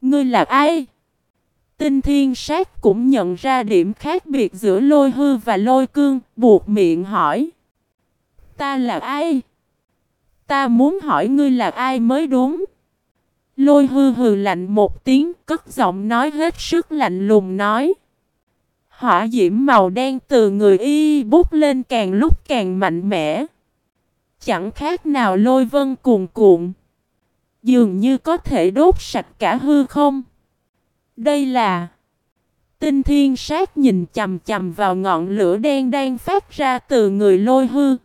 Ngươi là ai? Tinh thiên sát cũng nhận ra điểm khác biệt giữa lôi hư và lôi cương, buộc miệng hỏi. Ta là ai? Ta muốn hỏi ngươi là ai mới đúng. Lôi hư hừ lạnh một tiếng, cất giọng nói hết sức lạnh lùng nói. Hỏa diễm màu đen từ người y bút lên càng lúc càng mạnh mẽ. Chẳng khác nào lôi vân cuồn cuộn. Dường như có thể đốt sạch cả hư không. Đây là... Tinh thiên sát nhìn chầm chầm vào ngọn lửa đen đang phát ra từ người lôi hư.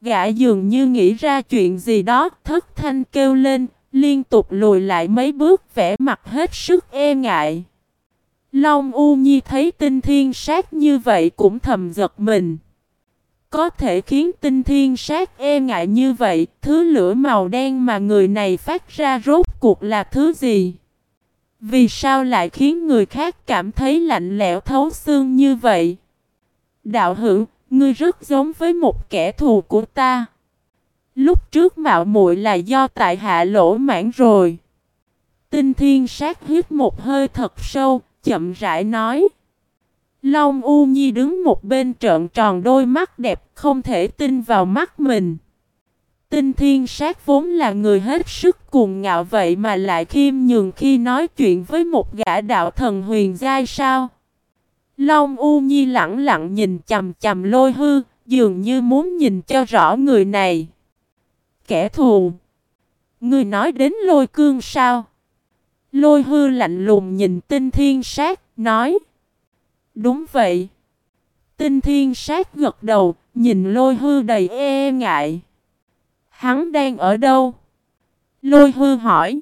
Gã dường như nghĩ ra chuyện gì đó, thất thanh kêu lên, liên tục lùi lại mấy bước vẻ mặt hết sức e ngại. Long U Nhi thấy tinh thiên sát như vậy cũng thầm giật mình. Có thể khiến tinh thiên sát e ngại như vậy, thứ lửa màu đen mà người này phát ra rốt cuộc là thứ gì? Vì sao lại khiến người khác cảm thấy lạnh lẽo thấu xương như vậy? Đạo hữu, ngươi rất giống với một kẻ thù của ta. Lúc trước mạo muội là do tại hạ lỗ mãn rồi. Tinh thiên sát hít một hơi thật sâu, chậm rãi nói. Long U Nhi đứng một bên trợn tròn đôi mắt đẹp không thể tin vào mắt mình. Tinh thiên sát vốn là người hết sức cuồng ngạo vậy mà lại khiêm nhường khi nói chuyện với một gã đạo thần huyền giai sao. Long U Nhi lặng lặng nhìn chầm chầm lôi hư, dường như muốn nhìn cho rõ người này. Kẻ thù. Người nói đến lôi cương sao? Lôi hư lạnh lùng nhìn tinh thiên sát, nói. Đúng vậy. Tinh thiên sát gật đầu, nhìn lôi hư đầy e ngại. Hắn đang ở đâu? Lôi hư hỏi.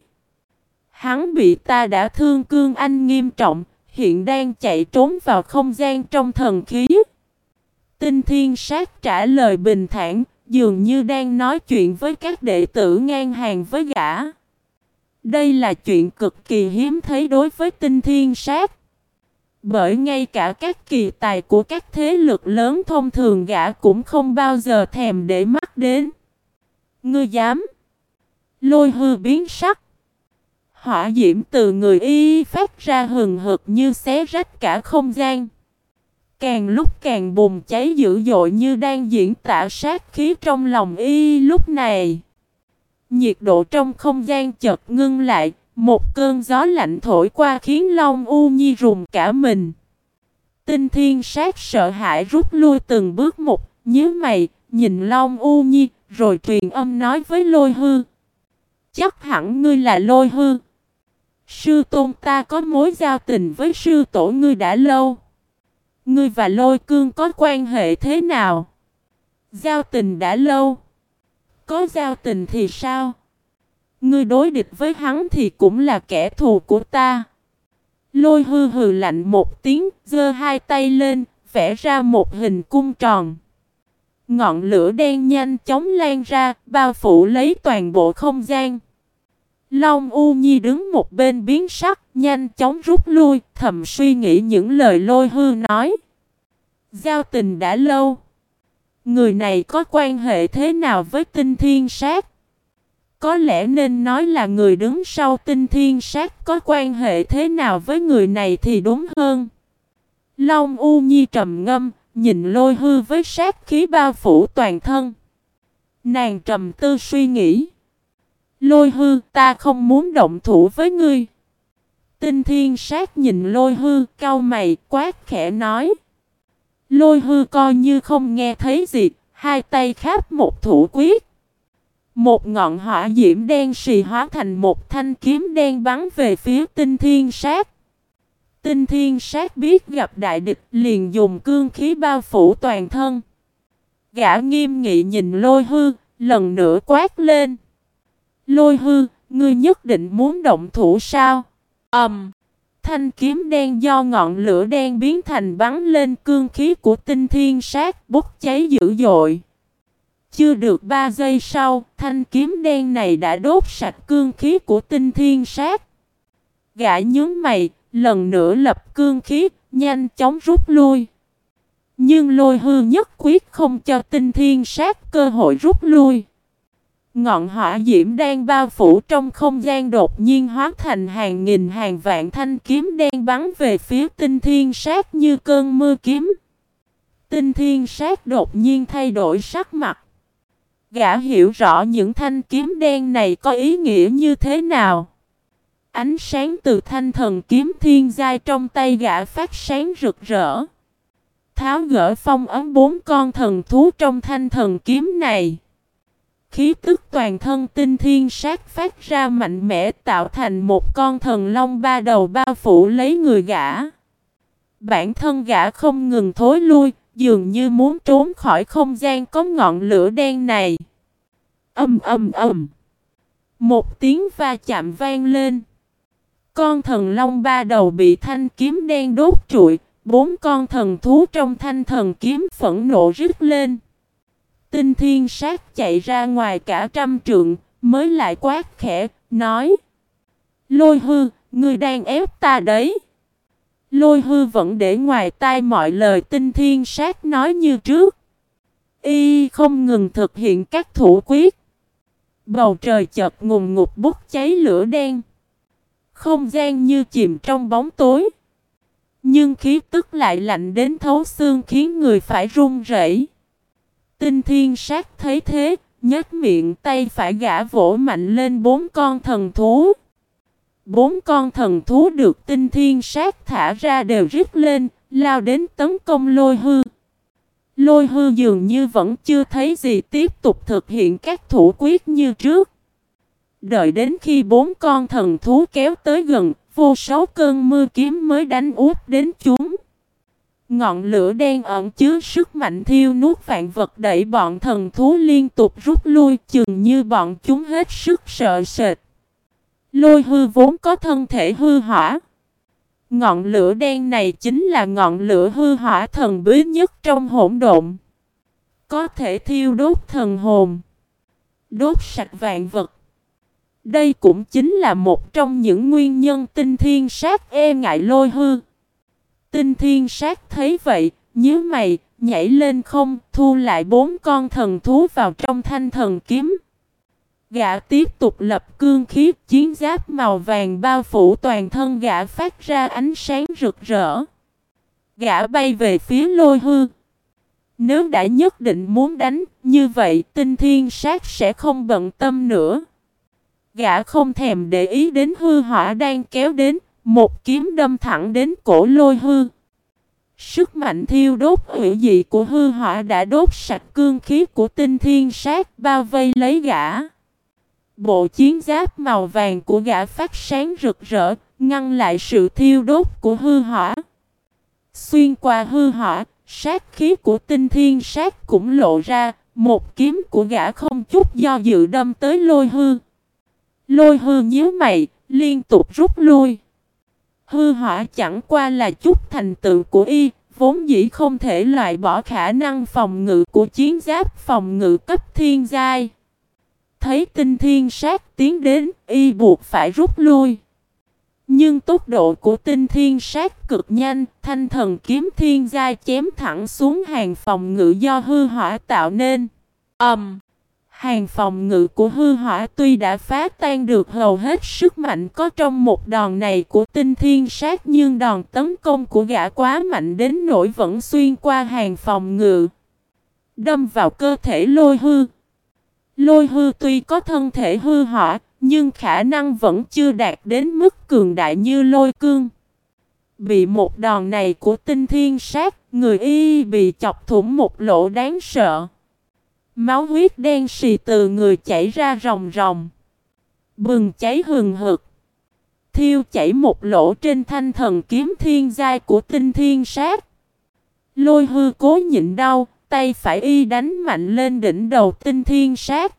Hắn bị ta đã thương cương anh nghiêm trọng, hiện đang chạy trốn vào không gian trong thần khí. Tinh thiên sát trả lời bình thản, dường như đang nói chuyện với các đệ tử ngang hàng với gã. Đây là chuyện cực kỳ hiếm thấy đối với tinh thiên sát. Bởi ngay cả các kỳ tài của các thế lực lớn thông thường gã cũng không bao giờ thèm để mắt đến. Ngươi dám? Lôi hư biến sắc. Hỏa diễm từ người y phát ra hừng hực như xé rách cả không gian. Càng lúc càng bùng cháy dữ dội như đang diễn tả sát khí trong lòng y lúc này. Nhiệt độ trong không gian chợt ngưng lại, một cơn gió lạnh thổi qua khiến Long U Nhi rùng cả mình. Tinh thiên sát sợ hãi rút lui từng bước một, nhớ mày, nhìn Long U Nhi, rồi truyền âm nói với lôi hư. Chắc hẳn ngươi là lôi hư. Sư tôn ta có mối giao tình với sư tổ ngươi đã lâu. Ngươi và lôi cương có quan hệ thế nào? Giao tình đã lâu. Có giao tình thì sao? Ngươi đối địch với hắn thì cũng là kẻ thù của ta. Lôi hư hừ lạnh một tiếng, giơ hai tay lên, vẽ ra một hình cung tròn. Ngọn lửa đen nhanh chóng lan ra, bao phủ lấy toàn bộ không gian. Long U Nhi đứng một bên biến sắc, nhanh chóng rút lui, thầm suy nghĩ những lời lôi hư nói. Giao tình đã lâu. Người này có quan hệ thế nào với tinh thiên sát? Có lẽ nên nói là người đứng sau tinh thiên sát có quan hệ thế nào với người này thì đúng hơn. Long U Nhi trầm ngâm, nhìn lôi hư với sát khí bao phủ toàn thân. Nàng trầm tư suy nghĩ. Lôi hư, ta không muốn động thủ với ngươi. Tinh thiên sát nhìn lôi hư, cau mày, quát khẽ nói. Lôi hư coi như không nghe thấy gì, hai tay kháp một thủ quyết. Một ngọn hỏa diễm đen xì hóa thành một thanh kiếm đen bắn về phía tinh thiên sát. Tinh thiên sát biết gặp đại địch liền dùng cương khí bao phủ toàn thân. Gã nghiêm nghị nhìn lôi hư, lần nữa quát lên. Lôi hư, ngươi nhất định muốn động thủ sao? ầm, Um, thanh kiếm đen do ngọn lửa đen biến thành bắn lên cương khí của tinh thiên sát bốc cháy dữ dội. Chưa được 3 giây sau, thanh kiếm đen này đã đốt sạch cương khí của tinh thiên sát. Gã nhướng mày, lần nữa lập cương khí, nhanh chóng rút lui. Nhưng lôi hư nhất quyết không cho tinh thiên sát cơ hội rút lui. Ngọn hỏa diễm đang bao phủ trong không gian đột nhiên hóa thành hàng nghìn hàng vạn thanh kiếm đen bắn về phía tinh thiên sát như cơn mưa kiếm. Tinh thiên sát đột nhiên thay đổi sắc mặt. Gã hiểu rõ những thanh kiếm đen này có ý nghĩa như thế nào. Ánh sáng từ thanh thần kiếm thiên giai trong tay gã phát sáng rực rỡ. Tháo gỡ phong ấm bốn con thần thú trong thanh thần kiếm này. Khí tức toàn thân tinh thiên sát phát ra mạnh mẽ tạo thành một con thần long ba đầu bao phủ lấy người gã. Bản thân gã không ngừng thối lui, dường như muốn trốn khỏi không gian có ngọn lửa đen này. Âm âm âm. Một tiếng va chạm vang lên. Con thần long ba đầu bị thanh kiếm đen đốt trụi, bốn con thần thú trong thanh thần kiếm phẫn nộ rít lên. Tinh thiên sát chạy ra ngoài cả trăm trượng, mới lại quát khẽ, nói Lôi hư, ngươi đang ép ta đấy. Lôi hư vẫn để ngoài tai mọi lời tinh thiên sát nói như trước. Y không ngừng thực hiện các thủ quyết. Bầu trời chợt ngùng ngục bút cháy lửa đen. Không gian như chìm trong bóng tối. Nhưng khí tức lại lạnh đến thấu xương khiến người phải run rẩy. Tinh thiên sát thấy thế, nhếch miệng tay phải gã vỗ mạnh lên bốn con thần thú. Bốn con thần thú được tinh thiên sát thả ra đều rít lên, lao đến tấn công lôi hư. Lôi hư dường như vẫn chưa thấy gì tiếp tục thực hiện các thủ quyết như trước. Đợi đến khi bốn con thần thú kéo tới gần, vô số cơn mưa kiếm mới đánh úp đến chúng. Ngọn lửa đen ẩn chứa sức mạnh thiêu nuốt vạn vật đẩy bọn thần thú liên tục rút lui chừng như bọn chúng hết sức sợ sệt. Lôi hư vốn có thân thể hư hỏa. Ngọn lửa đen này chính là ngọn lửa hư hỏa thần bí nhất trong hỗn độn. Có thể thiêu đốt thần hồn. Đốt sạch vạn vật. Đây cũng chính là một trong những nguyên nhân tinh thiên sát e ngại lôi hư. Tinh thiên sát thấy vậy, nhớ mày, nhảy lên không, thu lại bốn con thần thú vào trong thanh thần kiếm. Gã tiếp tục lập cương khí, chiến giáp màu vàng bao phủ toàn thân gã phát ra ánh sáng rực rỡ. Gã bay về phía lôi hư. Nếu đã nhất định muốn đánh, như vậy tinh thiên sát sẽ không bận tâm nữa. Gã không thèm để ý đến hư hỏa đang kéo đến, một kiếm đâm thẳng đến cổ lôi hư. Sức mạnh thiêu đốt hủy dị của hư hỏa đã đốt sạch cương khí của tinh thiên sát bao vây lấy gã. Bộ chiến giáp màu vàng của gã phát sáng rực rỡ, ngăn lại sự thiêu đốt của hư hỏa. Xuyên qua hư hỏa, sát khí của tinh thiên sát cũng lộ ra, một kiếm của gã không chút do dự đâm tới lôi hư. Lôi hư nhíu mày, liên tục rút lui. Hư hỏa chẳng qua là chút thành tựu của y, vốn dĩ không thể loại bỏ khả năng phòng ngự của chiến giáp phòng ngự cấp thiên giai. Thấy tinh thiên sát tiến đến, y buộc phải rút lui. Nhưng tốc độ của tinh thiên sát cực nhanh, thanh thần kiếm thiên giai chém thẳng xuống hàng phòng ngự do hư hỏa tạo nên. ầm Um, Hàng phòng ngự của hư hỏa tuy đã phá tan được hầu hết sức mạnh có trong một đòn này của tinh thiên sát nhưng đòn tấn công của gã quá mạnh đến nỗi vẫn xuyên qua hàng phòng ngự. Đâm vào cơ thể lôi hư. Lôi hư tuy có thân thể hư hỏa nhưng khả năng vẫn chưa đạt đến mức cường đại như lôi cương. Bị một đòn này của tinh thiên sát, người y bị chọc thủng một lỗ đáng sợ. Máu huyết đen xì từ người chảy ra ròng ròng. Bừng cháy hừng hực. Thiêu chảy một lỗ trên thanh thần kiếm thiên giai của tinh thiên sát. Lôi hư cố nhịn đau, tay phải y đánh mạnh lên đỉnh đầu tinh thiên sát.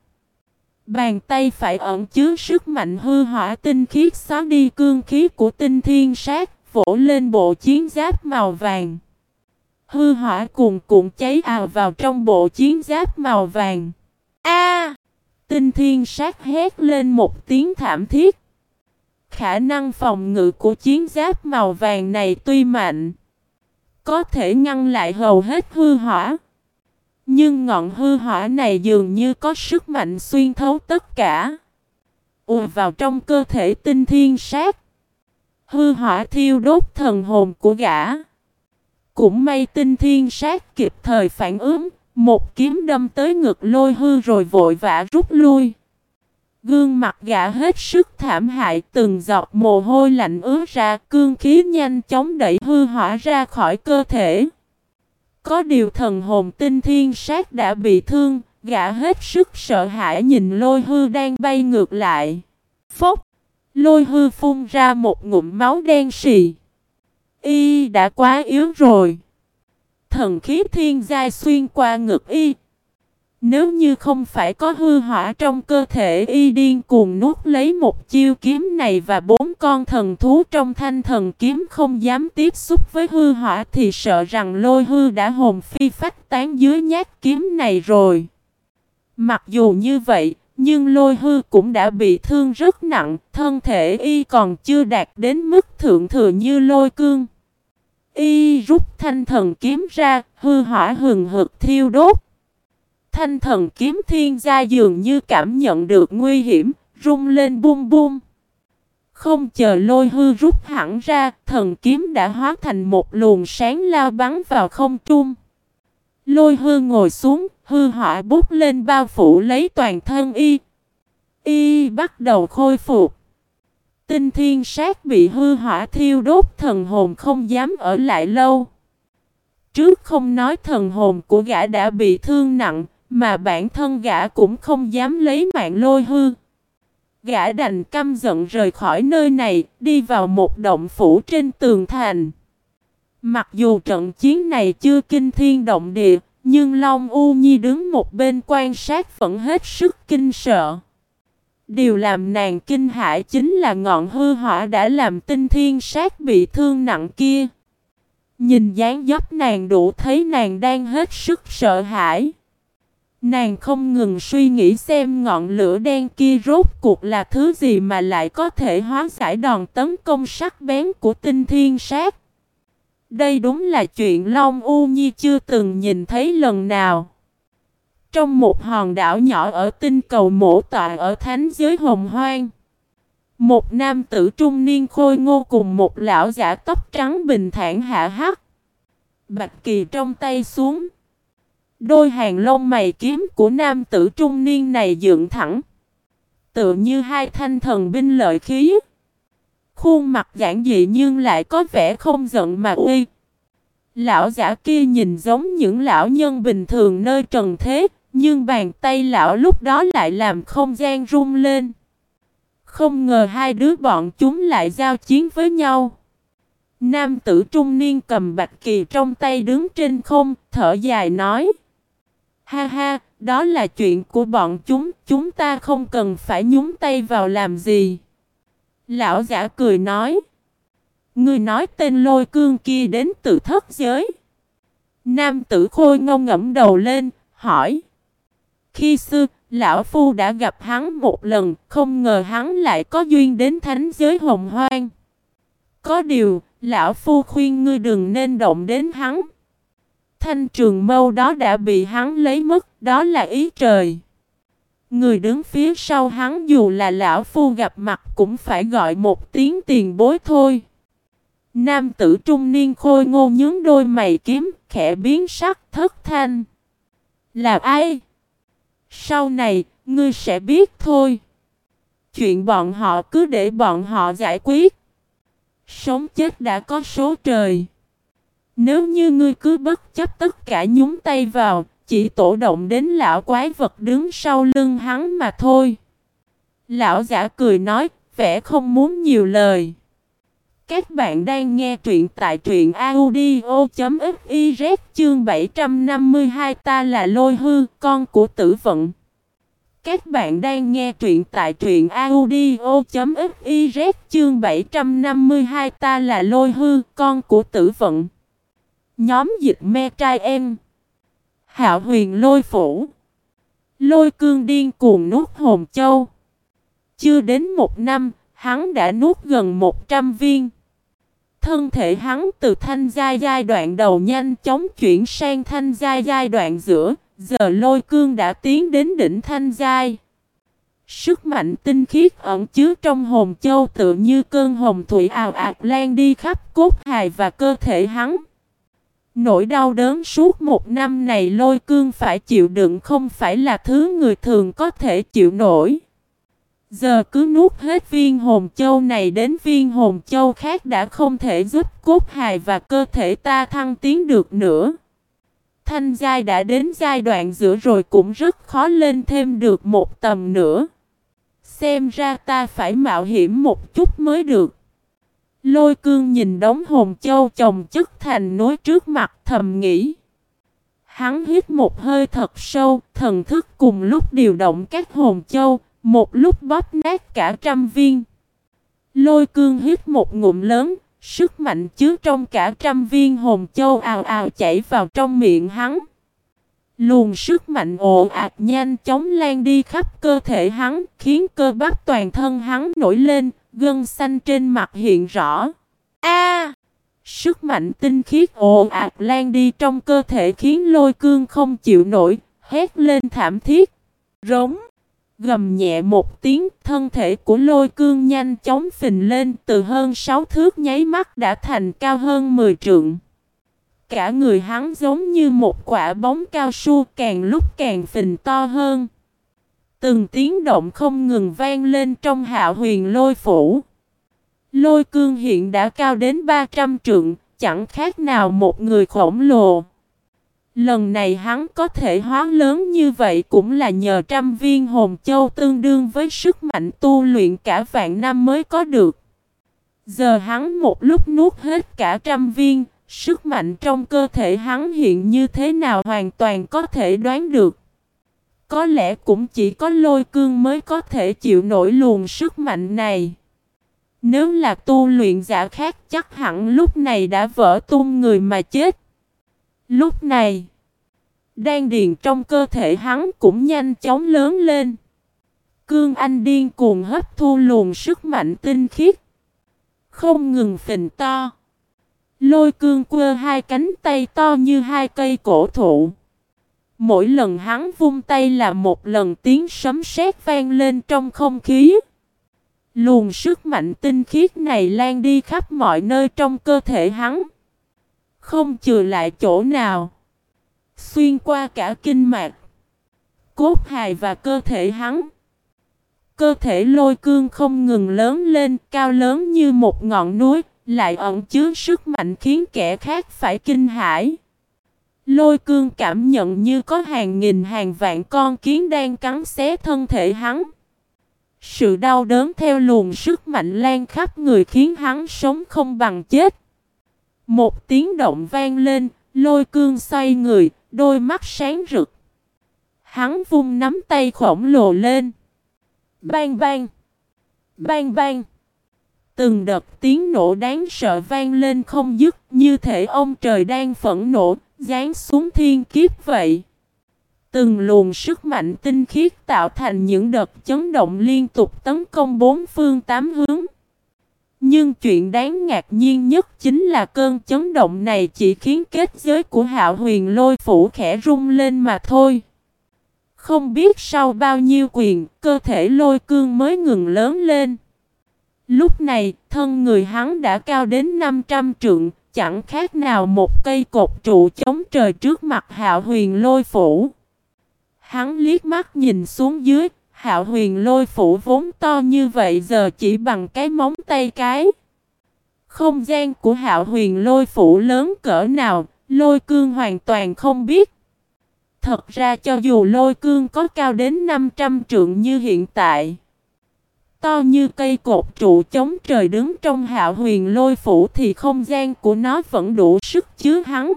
Bàn tay phải ẩn chứa sức mạnh hư hỏa tinh khiết xóa đi cương khí của tinh thiên sát, vỗ lên bộ chiến giáp màu vàng. Hư hỏa cuồn cuộn cháy ào vào trong bộ chiến giáp màu vàng. A! tinh thiên sát hét lên một tiếng thảm thiết. Khả năng phòng ngự của chiến giáp màu vàng này tuy mạnh, có thể ngăn lại hầu hết hư hỏa. Nhưng ngọn hư hỏa này dường như có sức mạnh xuyên thấu tất cả. Ùa vào trong cơ thể tinh thiên sát. Hư hỏa thiêu đốt thần hồn của gã. Cũng may tinh thiên sát kịp thời phản ứng. Một kiếm đâm tới ngực lôi hư rồi vội vã rút lui. Gương mặt gã hết sức thảm hại, từng giọt mồ hôi lạnh ướt ra, cương khí nhanh chóng đẩy hư hỏa ra khỏi cơ thể. Có điều thần hồn tinh thiên sát đã bị thương, gã hết sức sợ hãi nhìn lôi hư đang bay ngược lại. Phốc! Lôi hư phun ra một ngụm máu đen xì. Y đã quá yếu rồi. Thần khí thiên giai xuyên qua ngực y. Nếu như không phải có hư hỏa trong cơ thể y điên cuồng nuốt lấy một chiêu kiếm này và bốn con thần thú trong thanh thần kiếm không dám tiếp xúc với hư hỏa thì sợ rằng lôi hư đã hồn phi phách tán dưới nhát kiếm này rồi. Mặc dù như vậy, nhưng lôi hư cũng đã bị thương rất nặng, thân thể y còn chưa đạt đến mức thượng thừa như lôi cương. Y rút thanh thần kiếm ra, hư hỏa hừng hực thiêu đốt. Thanh thần kiếm thiên gia dường như cảm nhận được nguy hiểm, rung lên bum bum. Không chờ lôi hư rút hẳn ra, thần kiếm đã hóa thành một luồng sáng lao bắn vào không trung. Lôi hư ngồi xuống, hư hỏa bút lên bao phủ lấy toàn thân y. Y bắt đầu khôi phục. Tinh thiên sát bị hư hỏa thiêu đốt thần hồn không dám ở lại lâu. Trước không nói thần hồn của gã đã bị thương nặng, mà bản thân gã cũng không dám lấy mạng lôi hư. Gã đành căm giận rời khỏi nơi này, đi vào một động phủ trên tường thành. Mặc dù trận chiến này chưa kinh thiên động địa, nhưng Long U Nhi đứng một bên quan sát vẫn hết sức kinh sợ. Điều làm nàng kinh hãi chính là ngọn hư hỏa đã làm tinh thiên sát bị thương nặng kia. Nhìn dáng dấp nàng đủ thấy nàng đang hết sức sợ hãi. Nàng không ngừng suy nghĩ xem ngọn lửa đen kia rốt cuộc là thứ gì mà lại có thể hóa giải đòn tấn công sắc bén của tinh thiên sát. Đây đúng là chuyện Long U Nhi chưa từng nhìn thấy lần nào. Trong một hòn đảo nhỏ ở tinh cầu mổ tọa ở thánh giới hồng hoang. Một nam tử trung niên khôi ngô cùng một lão giả tóc trắng bình thản hạ hắc. Bạch kỳ trong tay xuống. Đôi hàng lông mày kiếm của nam tử trung niên này dựng thẳng. Tựa như hai thanh thần binh lợi khí. Khuôn mặt giản dị nhưng lại có vẻ không giận mà uy. Lão giả kia nhìn giống những lão nhân bình thường nơi trần thế, nhưng bàn tay lão lúc đó lại làm không gian rung lên. Không ngờ hai đứa bọn chúng lại giao chiến với nhau. Nam tử trung niên cầm bạch kỳ trong tay đứng trên không, thở dài nói. Ha ha, đó là chuyện của bọn chúng, chúng ta không cần phải nhúng tay vào làm gì. Lão giả cười nói. Ngươi nói tên lôi cương kia đến từ thất giới. Nam tử khôi ngông ngẫm đầu lên, hỏi. Khi xưa, lão phu đã gặp hắn một lần, không ngờ hắn lại có duyên đến thánh giới hồng hoang. Có điều, lão phu khuyên ngươi đừng nên động đến hắn. Thanh trường mâu đó đã bị hắn lấy mất, đó là ý trời. Người đứng phía sau hắn dù là lão phu gặp mặt cũng phải gọi một tiếng tiền bối thôi. Nam tử trung niên khôi ngô nhướng đôi mày kiếm, khẽ biến sắc thất thanh. Là ai? Sau này, ngươi sẽ biết thôi. Chuyện bọn họ cứ để bọn họ giải quyết. Sống chết đã có số trời. Nếu như ngươi cứ bất chấp tất cả nhúng tay vào, chỉ tổ động đến lão quái vật đứng sau lưng hắn mà thôi. Lão giả cười nói, vẻ không muốn nhiều lời. Các bạn đang nghe truyện tại truyện audio.fiz chương 752 ta là lôi hư, con của tử vận. Các bạn đang nghe truyện tại truyện audio.fiz chương 752 ta là lôi hư, con của tử vận. Nhóm dịch me trai em. Hạo huyền lôi phủ. Lôi cương điên cuồng nuốt hồn châu. Chưa đến một năm, hắn đã nuốt gần 100 viên. Thân thể hắn từ thanh giai giai đoạn đầu nhanh chóng chuyển sang thanh giai giai đoạn giữa, Giờ lôi cương đã tiến đến đỉnh thanh giai. Sức mạnh tinh khiết ẩn chứa trong hồn châu tự như cơn hồng thủy ào ạt lan đi khắp cốt hài và cơ thể hắn. Nỗi đau đớn suốt một năm này lôi cương phải chịu đựng không phải là thứ người thường có thể chịu nổi. Giờ cứ nuốt hết viên hồn châu này đến viên hồn châu khác đã không thể giúp cốt hài và cơ thể ta thăng tiến được nữa. Thanh giai đã đến giai đoạn giữa rồi cũng rất khó lên thêm được một tầm nữa. Xem ra ta phải mạo hiểm một chút mới được. Lôi cương nhìn đống hồn châu chồng chất thành núi trước mặt thầm nghĩ. Hắn hít một hơi thật sâu, thần thức cùng lúc điều động các hồn châu, một lúc bóp nát cả trăm viên. Lôi cương hít một ngụm lớn, sức mạnh chứa trong cả trăm viên hồn châu ào ào chảy vào trong miệng hắn. Luồng sức mạnh ồ ạt nhanh chóng lan đi khắp cơ thể hắn, khiến cơ bắp toàn thân hắn nổi lên, gân xanh trên mặt hiện rõ. A! sức mạnh tinh khiết ồ ạt lan đi trong cơ thể khiến lôi cương không chịu nổi, hét lên thảm thiết. Rống! Gầm nhẹ một tiếng, thân thể của lôi cương nhanh chóng phình lên từ hơn 6 thước nháy mắt đã thành cao hơn 10 trượng. Cả người hắn giống như một quả bóng cao su càng lúc càng phình to hơn. Từng tiếng động không ngừng vang lên trong hạo huyền lôi phủ. Lôi cương hiện đã cao đến 300 trượng, chẳng khác nào một người khổng lồ. Lần này hắn có thể hóa lớn như vậy cũng là nhờ trăm viên hồn châu tương đương với sức mạnh tu luyện cả vạn năm mới có được. Giờ hắn một lúc nuốt hết cả trăm viên, sức mạnh trong cơ thể hắn hiện như thế nào hoàn toàn có thể đoán được. Có lẽ cũng chỉ có lôi cương mới có thể chịu nổi luồng sức mạnh này. Nếu là tu luyện giả khác chắc hẳn lúc này đã vỡ tung người mà chết. Lúc này, đan điền trong cơ thể hắn cũng nhanh chóng lớn lên. Cương Anh điên cuồng hấp thu luồng sức mạnh tinh khiết. Không ngừng phình to. Lôi cương quơ hai cánh tay to như hai cây cổ thụ. Mỗi lần hắn vung tay là một lần tiếng sấm sét vang lên trong không khí. Luồng sức mạnh tinh khiết này lan đi khắp mọi nơi trong cơ thể hắn. Không trừ lại chỗ nào. Xuyên qua cả kinh mạch. Cốt hài và cơ thể hắn. Cơ thể lôi cương không ngừng lớn lên, cao lớn như một ngọn núi. Lại ẩn chứa sức mạnh khiến kẻ khác phải kinh hãi. Lôi cương cảm nhận như có hàng nghìn hàng vạn con kiến đang cắn xé thân thể hắn. Sự đau đớn theo luồng sức mạnh lan khắp người khiến hắn sống không bằng chết. Một tiếng động vang lên, lôi cương xoay người, đôi mắt sáng rực. Hắn vung nắm tay khổng lồ lên. Bang bang! Bang bang! Từng đợt tiếng nổ đáng sợ vang lên không dứt như thể ông trời đang phẫn nộ, giáng xuống thiên kiếp vậy. Từng luồng sức mạnh tinh khiết tạo thành những đợt chấn động liên tục tấn công bốn phương tám hướng. Nhưng chuyện đáng ngạc nhiên nhất chính là cơn chấn động này chỉ khiến kết giới của hạo huyền lôi phủ khẽ rung lên mà thôi. Không biết sau bao nhiêu quyền, cơ thể lôi cương mới ngừng lớn lên. Lúc này, thân người hắn đã cao đến 500 trượng, chẳng khác nào một cây cột trụ chống trời trước mặt hạo huyền lôi phủ. Hắn liếc mắt nhìn xuống dưới, hạo huyền lôi phủ vốn to như vậy giờ chỉ bằng cái móng tay cái. Không gian của hạo huyền lôi phủ lớn cỡ nào, lôi cương hoàn toàn không biết. Thật ra cho dù lôi cương có cao đến 500 trượng như hiện tại, to như cây cột trụ chống trời đứng trong hạo huyền lôi phủ thì không gian của nó vẫn đủ sức chứa hắn.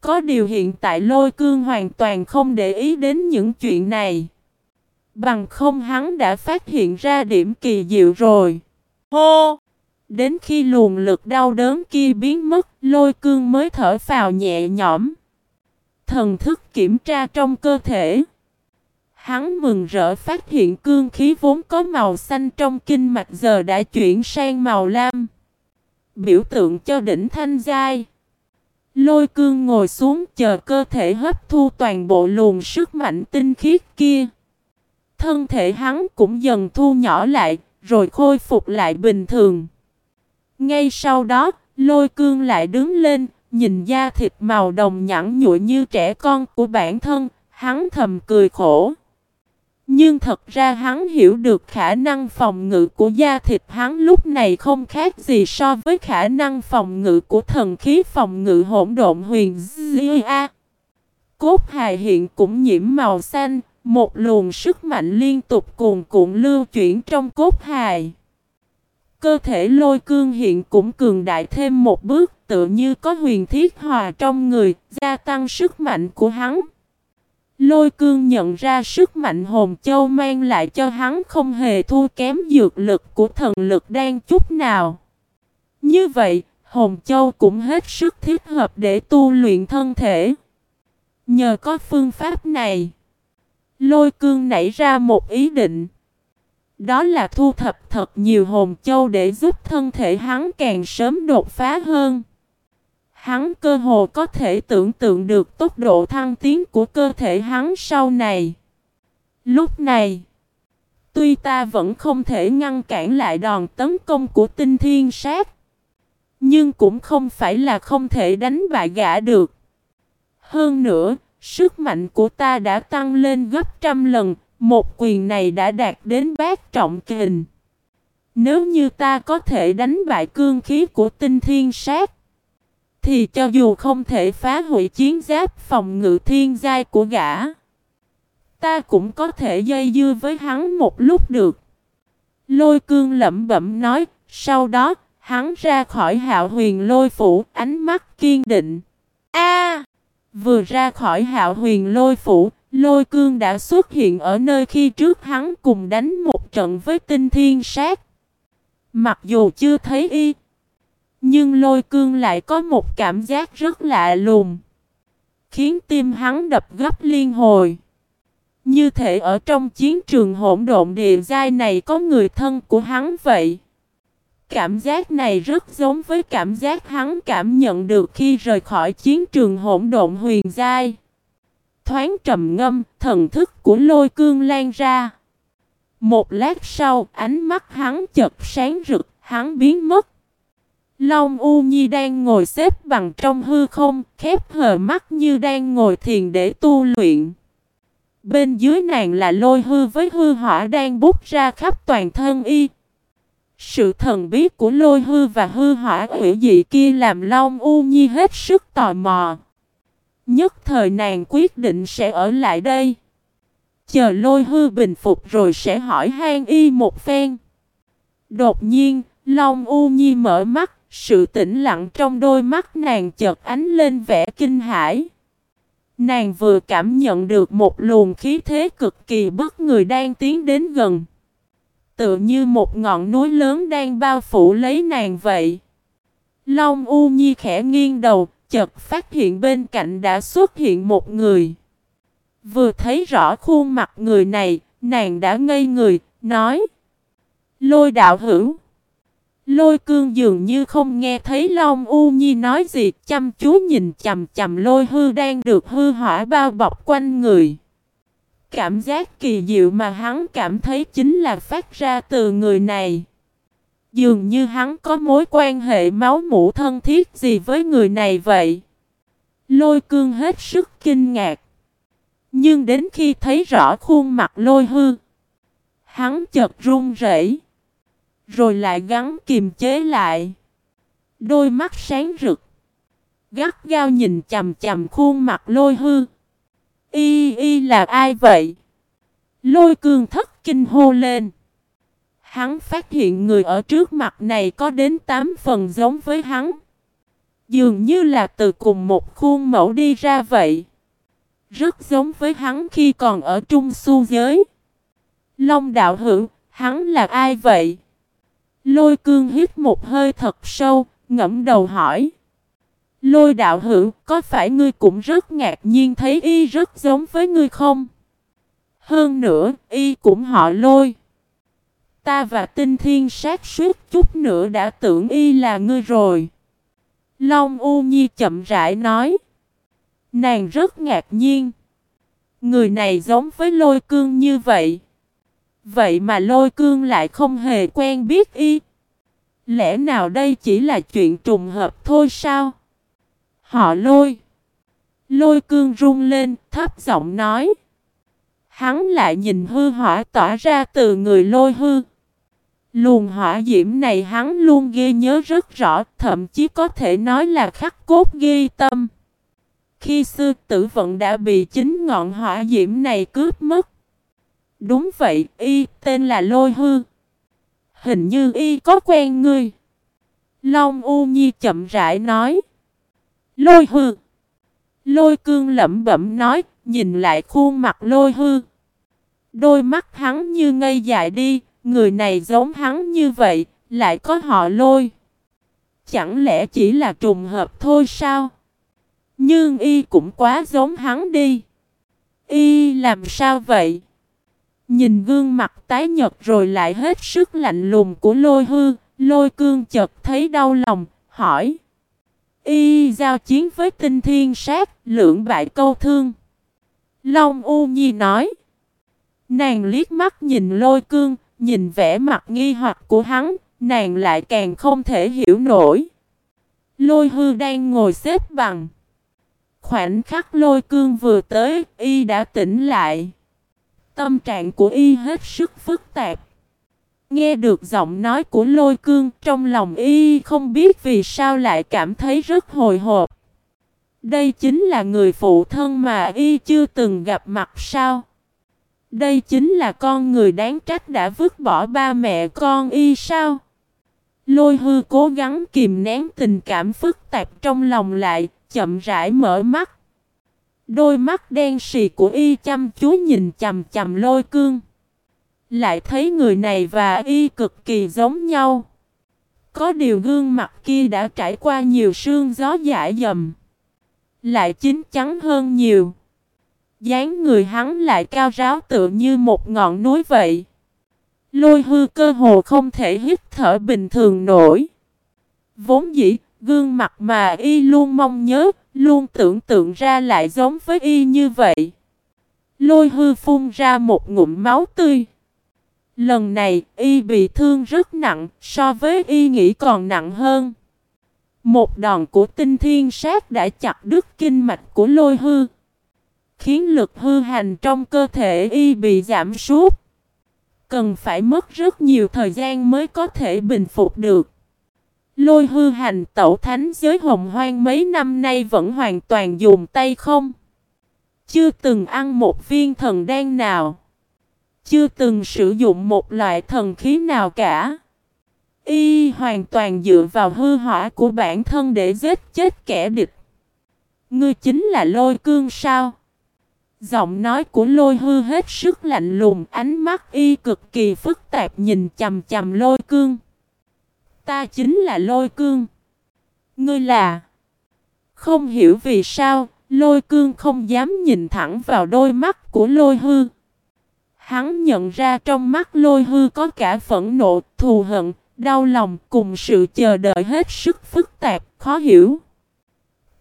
Có điều hiện tại lôi cương hoàn toàn không để ý đến những chuyện này. Bằng không hắn đã phát hiện ra điểm kỳ diệu rồi. Hô! Đến khi luồng lực đau đớn kia biến mất, lôi cương mới thở phào nhẹ nhõm. Thần thức kiểm tra trong cơ thể. Hắn mừng rỡ phát hiện cương khí vốn có màu xanh trong kinh mạch giờ đã chuyển sang màu lam. Biểu tượng cho đỉnh thanh giai. Lôi cương ngồi xuống chờ cơ thể hấp thu toàn bộ luồng sức mạnh tinh khiết kia. Thân thể hắn cũng dần thu nhỏ lại, rồi khôi phục lại bình thường. Ngay sau đó, lôi cương lại đứng lên, nhìn da thịt màu đồng nhẵn nhụi như trẻ con của bản thân, hắn thầm cười khổ. Nhưng thật ra hắn hiểu được khả năng phòng ngự của da thịt hắn lúc này không khác gì so với khả năng phòng ngự của thần khí phòng ngự hỗn độn huyền Zia. Cốt hài hiện cũng nhiễm màu xanh, một luồng sức mạnh liên tục cuồn cuộn lưu chuyển trong cốt hài. Cơ thể lôi cương hiện cũng cường đại thêm một bước tựa như có huyền thiết hòa trong người, gia tăng sức mạnh của hắn. Lôi cương nhận ra sức mạnh hồn châu mang lại cho hắn không hề thua kém dược lực của thần lực đang chút nào. Như vậy, hồn châu cũng hết sức thiết hợp để tu luyện thân thể. Nhờ có phương pháp này, lôi cương nảy ra một ý định. Đó là thu thập thật nhiều hồn châu để giúp thân thể hắn càng sớm đột phá hơn. Hắn cơ hồ có thể tưởng tượng được tốc độ thăng tiến của cơ thể hắn sau này. Lúc này, tuy ta vẫn không thể ngăn cản lại đòn tấn công của tinh thiên sát, nhưng cũng không phải là không thể đánh bại gã được. Hơn nữa, sức mạnh của ta đã tăng lên gấp trăm lần, một quyền này đã đạt đến bát trọng kình. Nếu như ta có thể đánh bại cương khí của tinh thiên sát, thì cho dù không thể phá hủy chiến giáp phòng ngự thiên giai của gã, ta cũng có thể dây dưa với hắn một lúc được. Lôi cương lẩm bẩm nói, sau đó, hắn ra khỏi hạo huyền lôi phủ, ánh mắt kiên định. A! vừa ra khỏi hạo huyền lôi phủ, lôi cương đã xuất hiện ở nơi khi trước hắn cùng đánh một trận với tinh thiên sát. Mặc dù chưa thấy y, nhưng lôi cương lại có một cảm giác rất lạ lùng. Khiến tim hắn đập gấp liên hồi. Như thể ở trong chiến trường hỗn độn địa giai này có người thân của hắn vậy. Cảm giác này rất giống với cảm giác hắn cảm nhận được khi rời khỏi chiến trường hỗn độn huyền giai. Thoáng trầm ngâm, thần thức của lôi cương lan ra. Một lát sau, ánh mắt hắn chật sáng rực, hắn biến mất. Long U Nhi đang ngồi xếp bằng trong hư không, khép hờ mắt như đang ngồi thiền để tu luyện. Bên dưới nàng là lôi hư với hư hỏa đang bút ra khắp toàn thân y. Sự thần bí của lôi hư và hư hỏa hủy dị kia làm Long U Nhi hết sức tò mò. Nhất thời nàng quyết định sẽ ở lại đây. Chờ lôi hư bình phục rồi sẽ hỏi hang y một phen. Đột nhiên, Long U Nhi mở mắt, sự tĩnh lặng trong đôi mắt nàng chợt ánh lên vẻ kinh hãi. Nàng vừa cảm nhận được một luồng khí thế cực kỳ bất người đang tiến đến gần. Tựa như một ngọn núi lớn đang bao phủ lấy nàng vậy. Long U Nhi khẽ nghiêng đầu, chợt phát hiện bên cạnh đã xuất hiện một người. Vừa thấy rõ khuôn mặt người này, nàng đã ngây người, nói Lôi đạo hữu Lôi cương dường như không nghe thấy Long U Nhi nói gì, chăm chú nhìn chầm chầm lôi hư đang được hư hỏa bao bọc quanh người. Cảm giác kỳ diệu mà hắn cảm thấy chính là phát ra từ người này. Dường như hắn có mối quan hệ máu mủ thân thiết gì với người này vậy. Lôi cương hết sức kinh ngạc. Nhưng đến khi thấy rõ khuôn mặt lôi hư, hắn chợt run rẩy. Rồi lại gắn kiềm chế lại. Đôi mắt sáng rực. Gắt gao nhìn chầm chầm khuôn mặt lôi hư. Y y là ai vậy? Lôi cương thất kinh hô lên. Hắn phát hiện người ở trước mặt này có đến 8 phần giống với hắn. Dường như là từ cùng một khuôn mẫu đi ra vậy. Rất giống với hắn khi còn ở trung su giới. Long đạo hữu, hắn là ai vậy? Lôi cương hít một hơi thật sâu, ngẫm đầu hỏi. Lôi đạo hữu, có phải ngươi cũng rất ngạc nhiên thấy y rất giống với ngươi không? Hơn nữa, y cũng họ lôi. Ta và tinh thiên sát suốt chút nữa đã tưởng y là ngươi rồi. Long U Nhi chậm rãi nói. Nàng rất ngạc nhiên. Người này giống với lôi cương như vậy. Vậy mà lôi cương lại không hề quen biết y. Lẽ nào đây chỉ là chuyện trùng hợp thôi sao? Họ lôi. Lôi cương rung lên, thấp giọng nói. Hắn lại nhìn hư hỏa tỏa ra từ người lôi hư. Luồng hỏa diễm này hắn luôn ghi nhớ rất rõ, thậm chí có thể nói là khắc cốt ghi tâm. Khi sư tử vận đã bị chính ngọn hỏa diễm này cướp mất. Đúng vậy, y tên là Lôi Hư. Hình như y có quen ngươi. Long U Nhi chậm rãi nói. Lôi Hư. Lôi cương lẩm bẩm nói, nhìn lại khuôn mặt Lôi Hư. Đôi mắt hắn như ngây dại đi, người này giống hắn như vậy, lại có họ Lôi. Chẳng lẽ chỉ là trùng hợp thôi sao? Nhưng y cũng quá giống hắn đi. Y làm sao vậy? Nhìn gương mặt tái nhật rồi lại hết sức lạnh lùng của lôi hư, lôi cương chợt thấy đau lòng, hỏi. Y giao chiến với tinh thiên sát, lưỡng bại câu thương. Long U Nhi nói. Nàng liếc mắt nhìn lôi cương, nhìn vẻ mặt nghi hoặc của hắn, nàng lại càng không thể hiểu nổi. Lôi hư đang ngồi xếp bằng. Khoảnh khắc lôi cương vừa tới, y đã tỉnh lại. Tâm trạng của y hết sức phức tạp. Nghe được giọng nói của lôi cương trong lòng y không biết vì sao lại cảm thấy rất hồi hộp. Đây chính là người phụ thân mà y chưa từng gặp mặt sao. Đây chính là con người đáng trách đã vứt bỏ ba mẹ con y sao. Lôi hư cố gắng kìm nén tình cảm phức tạp trong lòng lại, chậm rãi mở mắt. Đôi mắt đen sì của y chăm chú nhìn chầm chầm lôi cương. Lại thấy người này và y cực kỳ giống nhau. Có điều gương mặt kia đã trải qua nhiều sương gió giải dầm. Lại chín chắn hơn nhiều. dáng người hắn lại cao ráo tựa như một ngọn núi vậy. Lôi hư cơ hồ không thể hít thở bình thường nổi. Vốn dĩ, gương mặt mà y luôn mong nhớ, luôn tưởng tượng ra lại giống với y như vậy. Lôi hư phun ra một ngụm máu tươi. Lần này y bị thương rất nặng, so với y nghĩ còn nặng hơn. Một đòn của tinh thiên sát đã chặt đứt kinh mạch của lôi hư. Khiến lực hư hành trong cơ thể y bị giảm sút. Cần phải mất rất nhiều thời gian mới có thể bình phục được. Lôi hư hành tẩu thánh giới hồng hoang mấy năm nay vẫn hoàn toàn dùng tay không. Chưa từng ăn một viên thần đan nào. Chưa từng sử dụng một loại thần khí nào cả. Y hoàn toàn dựa vào hư hỏa của bản thân để giết chết kẻ địch. Ngươi chính là lôi cương sao? Giọng nói của lôi hư hết sức lạnh lùng, ánh mắt y cực kỳ phức tạp nhìn chầm chầm lôi cương. Ta chính là lôi cương. Ngươi là... Không hiểu vì sao, lôi cương không dám nhìn thẳng vào đôi mắt của lôi hư. Hắn nhận ra trong mắt lôi hư có cả phẫn nộ, thù hận, đau lòng cùng sự chờ đợi hết sức phức tạp, khó hiểu.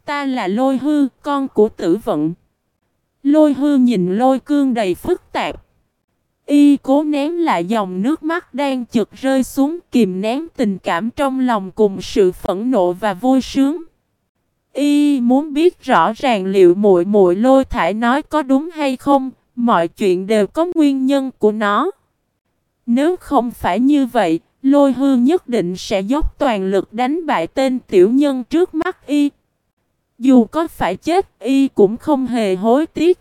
Ta là lôi hư, con của tử vận. Lôi hư nhìn lôi cương đầy phức tạp. Y cố nén lại dòng nước mắt đang chực rơi xuống kìm nén tình cảm trong lòng cùng sự phẫn nộ và vui sướng. Y muốn biết rõ ràng liệu muội muội lôi thải nói có đúng hay không, mọi chuyện đều có nguyên nhân của nó. Nếu không phải như vậy, lôi hư nhất định sẽ dốc toàn lực đánh bại tên tiểu nhân trước mắt Y. Dù có phải chết, Y cũng không hề hối tiếc.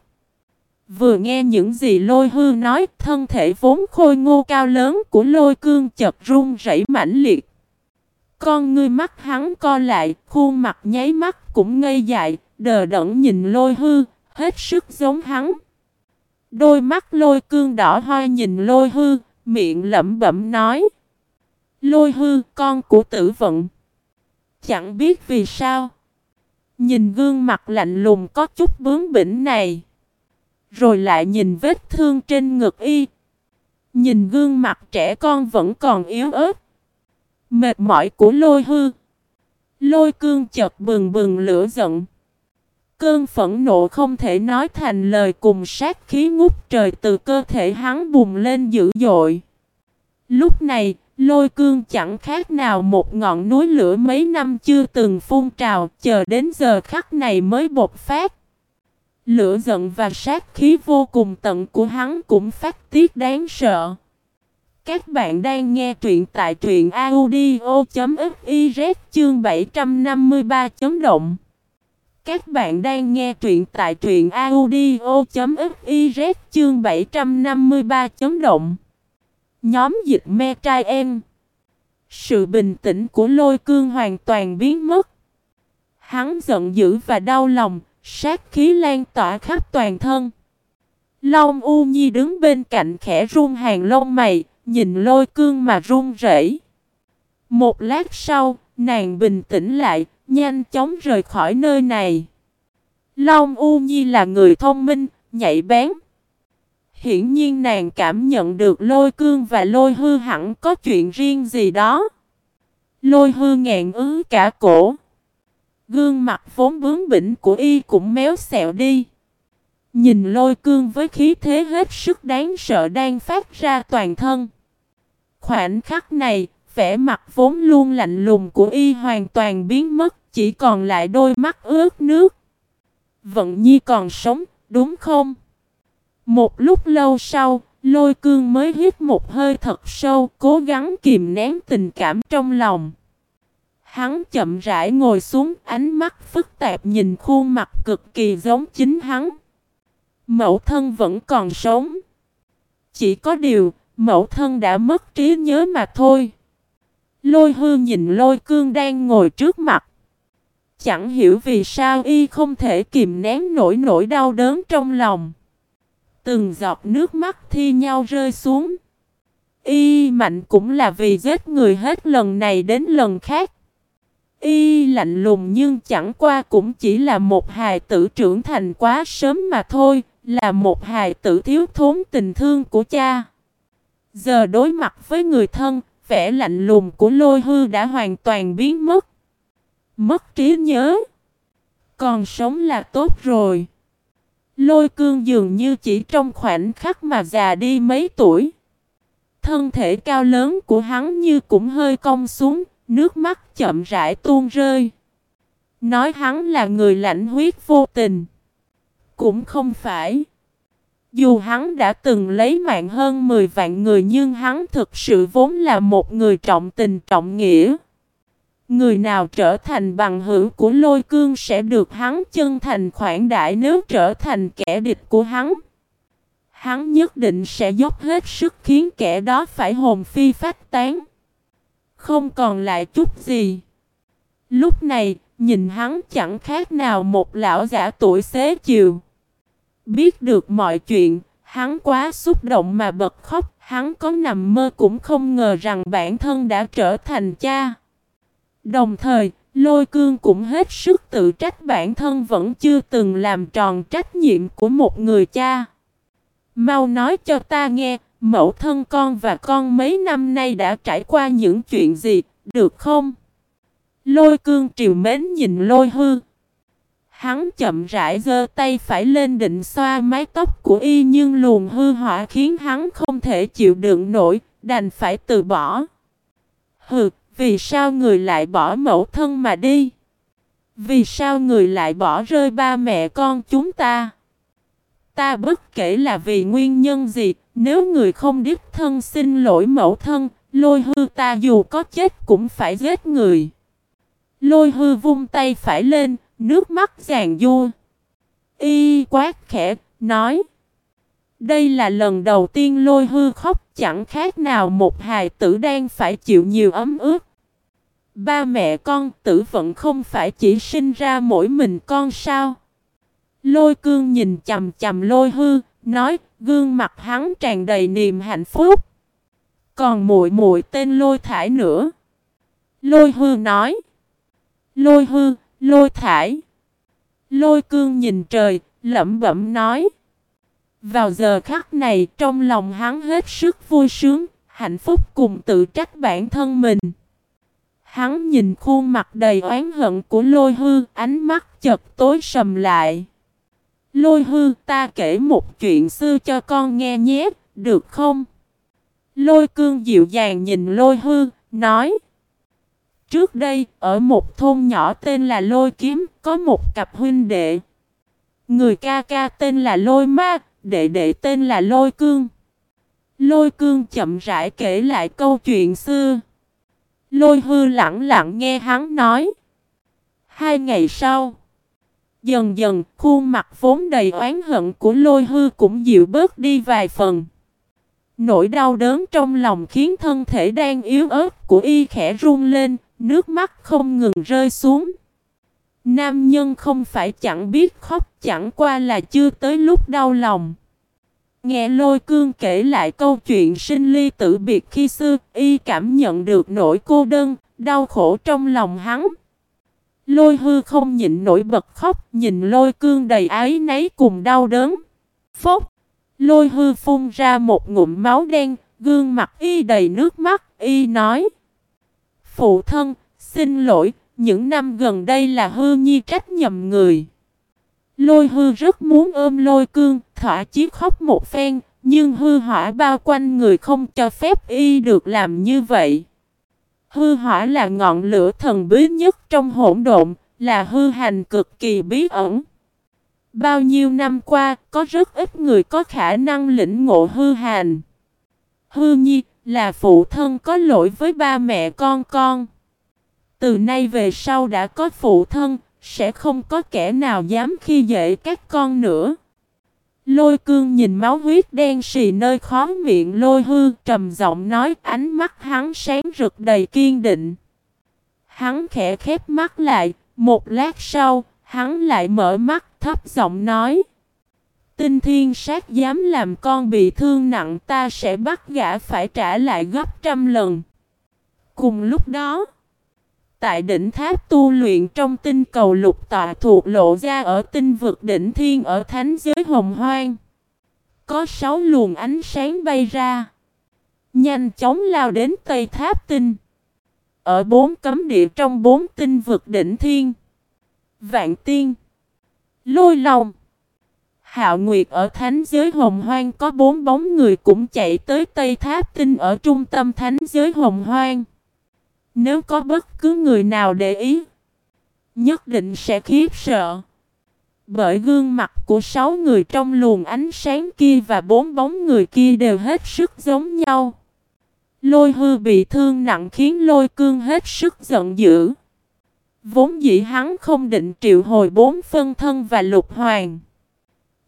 Vừa nghe những gì lôi hư nói, thân thể vốn khôi ngô cao lớn của lôi cương chật run rẩy mãnh liệt. Con ngươi mắt hắn co lại, khuôn mặt nháy mắt cũng ngây dại, đờ đẫn nhìn lôi hư, hết sức giống hắn. Đôi mắt lôi cương đỏ hoa nhìn lôi hư, miệng lẩm bẩm nói. Lôi hư, con của tử vận. Chẳng biết vì sao. Nhìn gương mặt lạnh lùng có chút bướng bỉnh này. Rồi lại nhìn vết thương trên ngực y. Nhìn gương mặt trẻ con vẫn còn yếu ớt. Mệt mỏi của lôi hư. Lôi cương chợt bừng bừng lửa giận. Cơn phẫn nộ không thể nói thành lời cùng sát khí ngút trời từ cơ thể hắn bùng lên dữ dội. Lúc này, lôi cương chẳng khác nào một ngọn núi lửa mấy năm chưa từng phun trào, chờ đến giờ khắc này mới bột phát. Lửa giận và sát khí vô cùng tận của hắn cũng phát tiết đáng sợ. Các bạn đang nghe truyện tại truyện audio.fiz chương 753 chấm động. Các bạn đang nghe truyện tại truyện audio.fiz chương 753 chấm động. Nhóm dịch me trai em. Sự bình tĩnh của lôi cương hoàn toàn biến mất. Hắn giận dữ và đau lòng, sát khí lan tỏa khắp toàn thân. Long U Nhi đứng bên cạnh khẽ run hàng lông mày, nhìn lôi cương mà run rẩy. Một lát sau, nàng bình tĩnh lại, nhanh chóng rời khỏi nơi này. Long U Nhi là người thông minh, nhạy bén. Hiển nhiên nàng cảm nhận được lôi cương và lôi hư hẳn có chuyện riêng gì đó. Lôi hư ngẹn ứ cả cổ. Gương mặt vốn bướng bỉnh của y cũng méo xẹo đi. Nhìn lôi cương với khí thế hết sức đáng sợ đang phát ra toàn thân. Khoảnh khắc này, vẻ mặt vốn luôn lạnh lùng của y hoàn toàn biến mất, chỉ còn lại đôi mắt ướt nước. Vận Nhi còn sống, đúng không? Một lúc lâu sau, lôi cương mới hít một hơi thật sâu, cố gắng kìm nén tình cảm trong lòng. Hắn chậm rãi ngồi xuống, ánh mắt phức tạp nhìn khuôn mặt cực kỳ giống chính hắn. Mẫu thân vẫn còn sống. Chỉ có điều, mẫu thân đã mất trí nhớ mà thôi. Lôi hư nhìn lôi cương đang ngồi trước mặt. Chẳng hiểu vì sao y không thể kìm nén nổi nỗi đau đớn trong lòng. Từng giọt nước mắt thi nhau rơi xuống. Y mạnh cũng là vì giết người hết lần này đến lần khác. Y lạnh lùng nhưng chẳng qua cũng chỉ là một hài tử trưởng thành quá sớm mà thôi, là một hài tử thiếu thốn tình thương của cha. Giờ đối mặt với người thân, vẻ lạnh lùng của lôi hư đã hoàn toàn biến mất. Mất trí nhớ. Còn sống là tốt rồi. Lôi cương dường như chỉ trong khoảnh khắc mà già đi mấy tuổi. Thân thể cao lớn của hắn như cũng hơi cong xuống, nước mắt chậm rãi tuôn rơi. Nói hắn là người lãnh huyết vô tình. Cũng không phải. Dù hắn đã từng lấy mạng hơn 10 vạn người nhưng hắn thực sự vốn là một người trọng tình trọng nghĩa. Người nào trở thành bằng hữu của lôi cương sẽ được hắn chân thành khoản đại nếu trở thành kẻ địch của hắn. Hắn nhất định sẽ dốc hết sức khiến kẻ đó phải hồn phi phách tán. Không còn lại chút gì. Lúc này, nhìn hắn chẳng khác nào một lão giả tuổi xế chiều. Biết được mọi chuyện, hắn quá xúc động mà bật khóc, hắn có nằm mơ cũng không ngờ rằng bản thân đã trở thành cha. Đồng thời, lôi cương cũng hết sức tự trách bản thân vẫn chưa từng làm tròn trách nhiệm của một người cha. Mau nói cho ta nghe, mẫu thân con và con mấy năm nay đã trải qua những chuyện gì, được không? Lôi cương triều mến nhìn lôi hư. Hắn chậm rãi giơ tay phải lên định xoa mái tóc của y nhưng luồng hư hỏa khiến hắn không thể chịu đựng nổi, đành phải từ bỏ. Hừ, vì sao người lại bỏ mẫu thân mà đi? Vì sao người lại bỏ rơi ba mẹ con chúng ta? Ta bất kể là vì nguyên nhân gì, nếu người không đích thân xin lỗi mẫu thân, lôi hư ta dù có chết cũng phải giết người. Lôi hư vung tay phải lên, nước mắt giàn vua. Y quát khẽ, nói. Đây là lần đầu tiên lôi hư khóc chẳng khác nào một hài tử đang phải chịu nhiều ấm ướt. Ba mẹ con tử vẫn không phải chỉ sinh ra mỗi mình con sao? Lôi cương nhìn chầm chầm lôi hư, nói gương mặt hắn tràn đầy niềm hạnh phúc. Còn muội muội tên lôi thải nữa. Lôi hư nói. Lôi hư, lôi thải. Lôi cương nhìn trời, lẩm bẩm nói. Vào giờ khắc này trong lòng hắn hết sức vui sướng, hạnh phúc cùng tự trách bản thân mình. Hắn nhìn khuôn mặt đầy oán hận của lôi hư, ánh mắt chật tối sầm lại. Lôi hư, ta kể một chuyện xưa cho con nghe nhé, được không? Lôi cương dịu dàng nhìn lôi hư, nói. Trước đây, ở một thôn nhỏ tên là Lôi Kiếm, có một cặp huynh đệ. Người ca ca tên là Lôi Ma, đệ đệ tên là Lôi Cương. Lôi Cương chậm rãi kể lại câu chuyện xưa. Lôi hư lặng lặng nghe hắn nói. Hai ngày sau, dần dần khuôn mặt vốn đầy oán hận của lôi hư cũng dịu bớt đi vài phần. Nỗi đau đớn trong lòng khiến thân thể đang yếu ớt của y khẽ run lên, nước mắt không ngừng rơi xuống. Nam nhân không phải chẳng biết khóc chẳng qua là chưa tới lúc đau lòng. Nghe lôi cương kể lại câu chuyện sinh ly tử biệt khi xưa, y cảm nhận được nỗi cô đơn, đau khổ trong lòng hắn. Lôi hư không nhịn nổi bật khóc, nhìn lôi cương đầy ái nấy cùng đau đớn. Phốc! Lôi hư phun ra một ngụm máu đen, gương mặt y đầy nước mắt, y nói. Phụ thân, xin lỗi, những năm gần đây là hư nhi trách nhầm người. Lôi hư rất muốn ôm lôi cương, thỏa chí khóc một phen, nhưng hư hỏa bao quanh người không cho phép y được làm như vậy. Hư hỏa là ngọn lửa thần bí nhất trong hỗn độn, là hư hành cực kỳ bí ẩn. Bao nhiêu năm qua, có rất ít người có khả năng lĩnh ngộ hư hành. Hư nhi, là phụ thân có lỗi với ba mẹ con con. Từ nay về sau đã có phụ thân, sẽ không có kẻ nào dám khi dễ các con nữa. Lôi cương nhìn máu huyết đen xì nơi khó miệng lôi hư trầm giọng nói ánh mắt hắn sáng rực đầy kiên định. Hắn khẽ khép mắt lại, một lát sau, hắn lại mở mắt thấp giọng nói. Tinh thiên sát dám làm con bị thương nặng ta sẽ bắt gã phải trả lại gấp trăm lần. Cùng lúc đó, tại đỉnh tháp tu luyện trong tinh cầu lục tọa thuộc lộ ra ở tinh vực đỉnh thiên ở thánh giới hồng hoang. Có sáu luồng ánh sáng bay ra. Nhanh chóng lao đến Tây Tháp Tinh. Ở bốn cấm địa trong bốn tinh vực đỉnh thiên. Vạn tiên. Lôi lòng. Hạo Nguyệt ở thánh giới hồng hoang có bốn bóng người cũng chạy tới Tây Tháp Tinh ở trung tâm thánh giới hồng hoang. Nếu có bất cứ người nào để ý, nhất định sẽ khiếp sợ. Bởi gương mặt của sáu người trong luồng ánh sáng kia và bốn bóng người kia đều hết sức giống nhau. Lôi hư bị thương nặng khiến lôi cương hết sức giận dữ. Vốn dĩ hắn không định triệu hồi bốn phân thân và lục hoàng.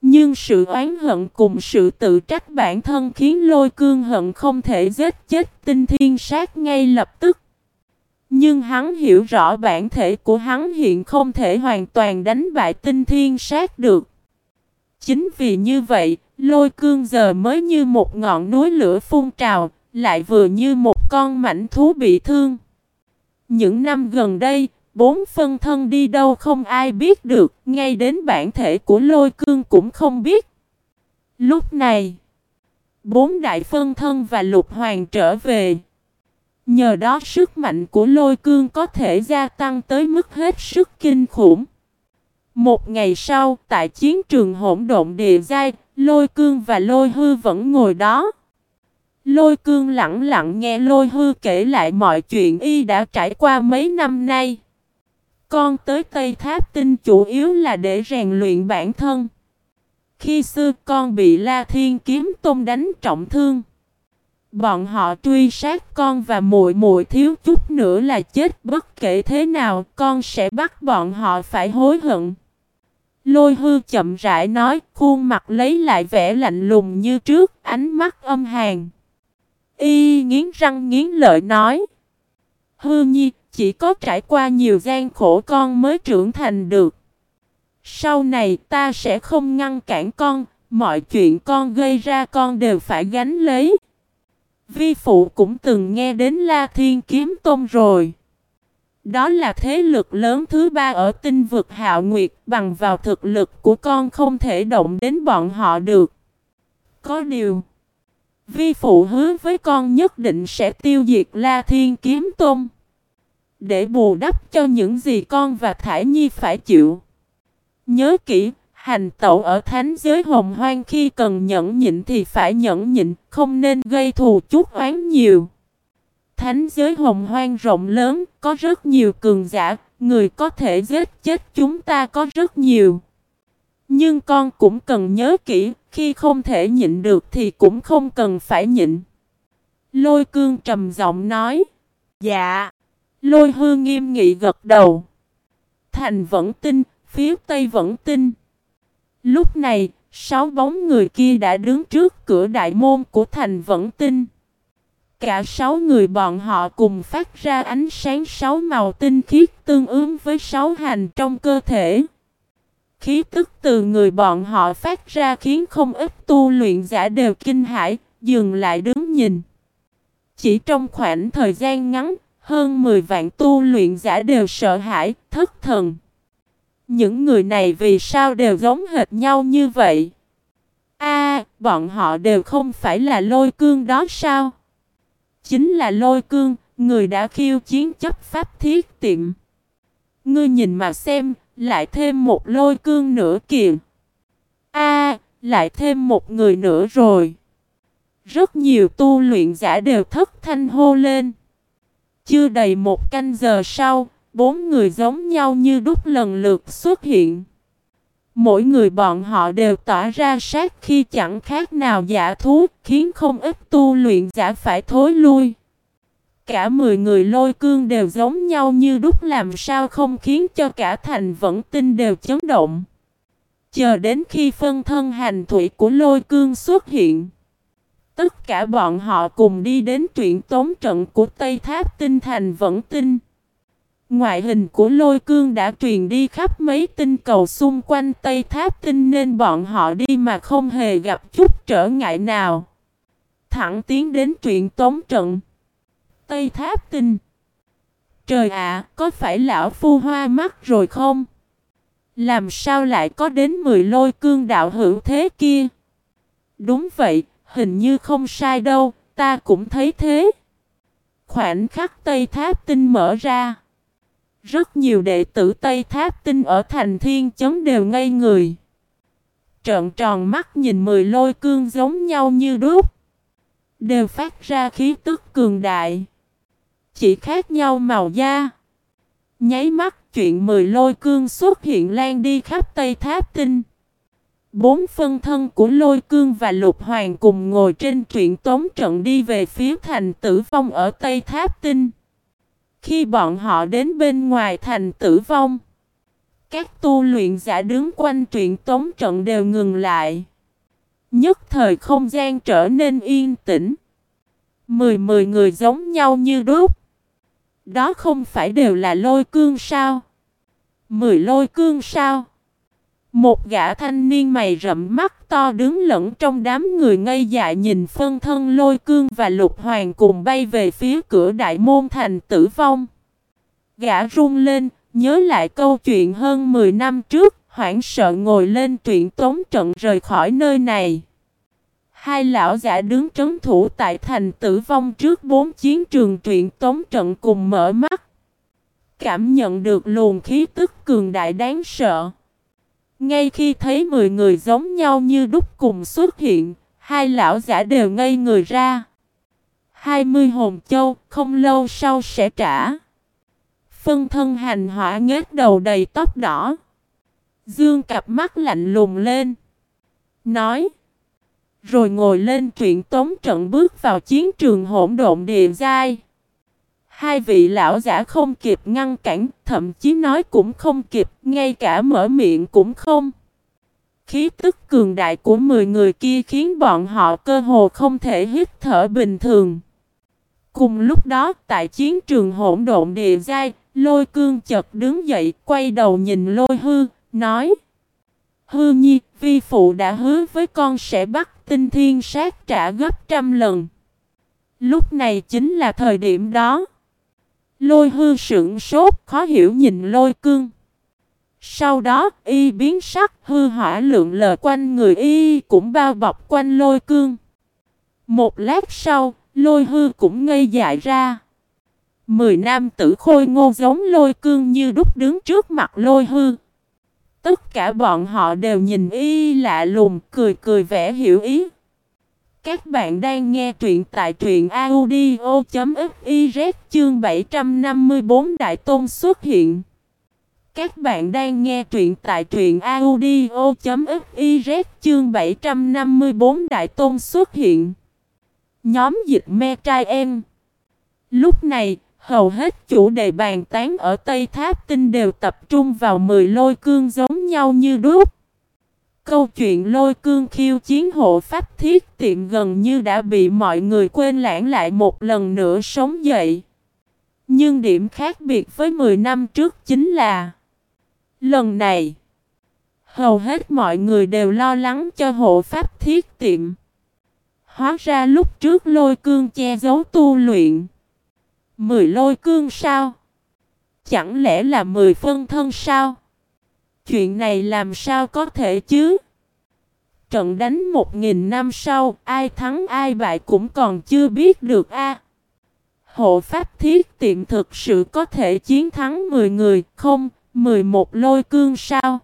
Nhưng sự oán hận cùng sự tự trách bản thân khiến lôi cương hận không thể giết chết tinh thiên sát ngay lập tức. Nhưng hắn hiểu rõ bản thể của hắn hiện không thể hoàn toàn đánh bại tinh thiên sát được. Chính vì như vậy, lôi cương giờ mới như một ngọn núi lửa phun trào, lại vừa như một con mảnh thú bị thương. Những năm gần đây, bốn phân thân đi đâu không ai biết được, ngay đến bản thể của lôi cương cũng không biết. Lúc này, bốn đại phân thân và lục hoàng trở về. Nhờ đó sức mạnh của lôi cương có thể gia tăng tới mức hết sức kinh khủng. Một ngày sau, tại chiến trường hỗn độn địa giai, lôi cương và lôi hư vẫn ngồi đó. Lôi cương lặng lặng nghe lôi hư kể lại mọi chuyện y đã trải qua mấy năm nay. Con tới Tây Tháp Tinh chủ yếu là để rèn luyện bản thân. Khi xưa con bị La Thiên kiếm tôn đánh trọng thương. Bọn họ truy sát con và muội muội thiếu chút nữa là chết bất kể thế nào con sẽ bắt bọn họ phải hối hận. Lôi hư chậm rãi nói khuôn mặt lấy lại vẻ lạnh lùng như trước ánh mắt âm hàn. Y nghiến răng nghiến lợi nói. Hư nhi chỉ có trải qua nhiều gian khổ con mới trưởng thành được. Sau này ta sẽ không ngăn cản con, mọi chuyện con gây ra con đều phải gánh lấy. Vi phụ cũng từng nghe đến La Thiên Kiếm Tôn rồi. Đó là thế lực lớn thứ ba ở tinh vực Hạo Nguyệt bằng vào thực lực của con không thể động đến bọn họ được. Có điều, Vi phụ hứa với con nhất định sẽ tiêu diệt La Thiên Kiếm Tôn. Để bù đắp cho những gì con và Thải Nhi phải chịu. Nhớ kỹ, hành tẩu ở thánh giới hồng hoang khi cần nhẫn nhịn thì phải nhẫn nhịn, không nên gây thù chút oán nhiều. Thánh giới hồng hoang rộng lớn, có rất nhiều cường giả, người có thể giết chết chúng ta có rất nhiều. Nhưng con cũng cần nhớ kỹ, khi không thể nhịn được thì cũng không cần phải nhịn. Lôi cương trầm giọng nói. Dạ. Lôi hư nghiêm nghị gật đầu. Thành vẫn tin, phía tây vẫn tin. Lúc này, sáu bóng người kia đã đứng trước cửa đại môn của thành vẫn tinh, Cả sáu người bọn họ cùng phát ra ánh sáng sáu màu tinh khiết tương ứng với sáu hành trong cơ thể. Khí tức từ người bọn họ phát ra khiến không ít tu luyện giả đều kinh hãi, dừng lại đứng nhìn. Chỉ trong khoảng thời gian ngắn, hơn 10 vạn tu luyện giả đều sợ hãi, thất thần. Những người này vì sao đều giống hệt nhau như vậy? A, bọn họ đều không phải là lôi cương đó sao? Chính là lôi cương, người đã khiêu chiến chấp pháp thiết tiệm. Ngươi nhìn mà xem, lại thêm một lôi cương nữa kìa. A, lại thêm một người nữa rồi. Rất nhiều tu luyện giả đều thất thanh hô lên. Chưa đầy một canh giờ sau, bốn người giống nhau như đúc lần lượt xuất hiện. Mỗi người bọn họ đều tỏa ra sát khi chẳng khác nào giả thú, khiến không ít tu luyện giả phải thối lui. Cả 10 người lôi cương đều giống nhau như đúc làm sao không khiến cho cả thành vẫn tin đều chấn động. Chờ đến khi phân thân hành thủy của lôi cương xuất hiện. Tất cả bọn họ cùng đi đến truyện tống trận của Tây Tháp Tinh Thành vẫn tin. Ngoại hình của lôi cương đã truyền đi khắp mấy tinh cầu xung quanh Tây Tháp Tinh nên bọn họ đi mà không hề gặp chút trở ngại nào. Thẳng tiến đến truyện tống trận. Tây Tháp Tinh. Trời ạ, có phải lão phu hoa mắt rồi không? Làm sao lại có đến 10 lôi cương đạo hữu thế kia? Đúng vậy, hình như không sai đâu, ta cũng thấy thế. Khoảnh khắc Tây Tháp Tinh mở ra. Rất nhiều đệ tử Tây Tháp Tinh ở thành thiên chấn đều ngây người. Trợn tròn mắt nhìn mười lôi cương giống nhau như đúc. Đều phát ra khí tức cường đại. Chỉ khác nhau màu da. Nháy mắt chuyện mười lôi cương xuất hiện lan đi khắp Tây Tháp Tinh. Bốn phân thân của lôi cương và lục hoàng cùng ngồi trên truyện tống trận đi về phía thành tử vong ở Tây Tháp Tinh. Khi bọn họ đến bên ngoài thành tử vong, các tu luyện giả đứng quanh truyện tống trận đều ngừng lại. Nhất thời không gian trở nên yên tĩnh. Mười mười người giống nhau như đúc. Đó không phải đều là lôi cương sao? Mười lôi cương sao? Một gã thanh niên mày rậm mắt to đứng lẫn trong đám người ngây dại nhìn phân thân lôi cương và lục hoàng cùng bay về phía cửa đại môn thành tử vong. Gã run lên, nhớ lại câu chuyện hơn 10 năm trước, hoảng sợ ngồi lên truyện tống trận rời khỏi nơi này. Hai lão giả đứng trấn thủ tại thành tử vong trước bốn chiến trường truyện tống trận cùng mở mắt. Cảm nhận được luồng khí tức cường đại đáng sợ. Ngay khi thấy 10 người giống nhau như đúc cùng xuất hiện, hai lão giả đều ngây người ra. 20 hồn châu không lâu sau sẽ trả. Phân thân hành hỏa nghết đầu đầy tóc đỏ. Dương cặp mắt lạnh lùng lên. Nói. Rồi ngồi lên truyện tống trận bước vào chiến trường hỗn độn địa giai. Hai vị lão giả không kịp ngăn cản, thậm chí nói cũng không kịp, ngay cả mở miệng cũng không. Khí tức cường đại của 10 người kia khiến bọn họ cơ hồ không thể hít thở bình thường. Cùng lúc đó, tại chiến trường hỗn độn địa giai, lôi cương chợt đứng dậy, quay đầu nhìn lôi hư, nói Hư nhi, vi phụ đã hứa với con sẽ bắt tinh thiên sát trả gấp trăm lần. Lúc này chính là thời điểm đó. Lôi hư sững sốt, khó hiểu nhìn lôi cương. Sau đó, y biến sắc, hư hỏa lượng lờ quanh người y cũng bao bọc quanh lôi cương. Một lát sau, lôi hư cũng ngây dại ra. Mười nam tử khôi ngô giống lôi cương như đúc đứng trước mặt lôi hư. Tất cả bọn họ đều nhìn y lạ lùng, cười cười vẻ hiểu ý. Các bạn đang nghe truyện tại truyện audio.fiz chương 754 Đại Tôn xuất hiện. Các bạn đang nghe truyện tại truyện audio.fiz chương 754 Đại Tôn xuất hiện. Nhóm dịch me trai em. Lúc này, hầu hết chủ đề bàn tán ở Tây Tháp Tinh đều tập trung vào 10 lôi cương giống nhau như đúc. Câu chuyện lôi cương khiêu chiến hộ pháp thiết tiệm gần như đã bị mọi người quên lãng lại một lần nữa sống dậy. Nhưng điểm khác biệt với 10 năm trước chính là, Lần này, Hầu hết mọi người đều lo lắng cho hộ pháp thiết tiệm Hóa ra lúc trước lôi cương che giấu tu luyện Mười lôi cương sao? Chẳng lẽ là mười phân thân sao? Chuyện này làm sao có thể chứ? Trận đánh một nghìn năm sau, ai thắng ai bại cũng còn chưa biết được a. Hộ pháp thiết tiện thực sự có thể chiến thắng 10 người, không, 11 lôi cương sao?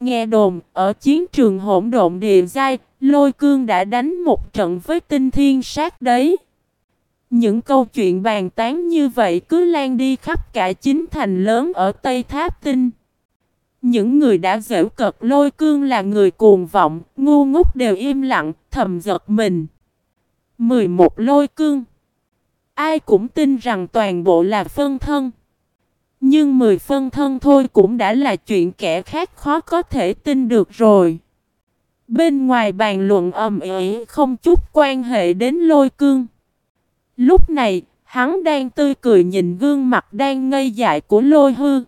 Nghe đồn, ở chiến trường hỗn độn địa giai, lôi cương đã đánh một trận với tinh thiên sát đấy. Những câu chuyện bàn tán như vậy cứ lan đi khắp cả chính thành lớn ở Tây Tháp Tinh. Những người đã dễu cợt lôi cương là người cuồng vọng, ngu ngốc đều im lặng, thầm giật mình. 11 lôi cương. Ai cũng tin rằng toàn bộ là phân thân. Nhưng 10 phân thân thôi cũng đã là chuyện kẻ khác khó có thể tin được rồi. Bên ngoài bàn luận ầm ĩ không chút quan hệ đến lôi cương. Lúc này, hắn đang tươi cười nhìn gương mặt đang ngây dại của lôi hư.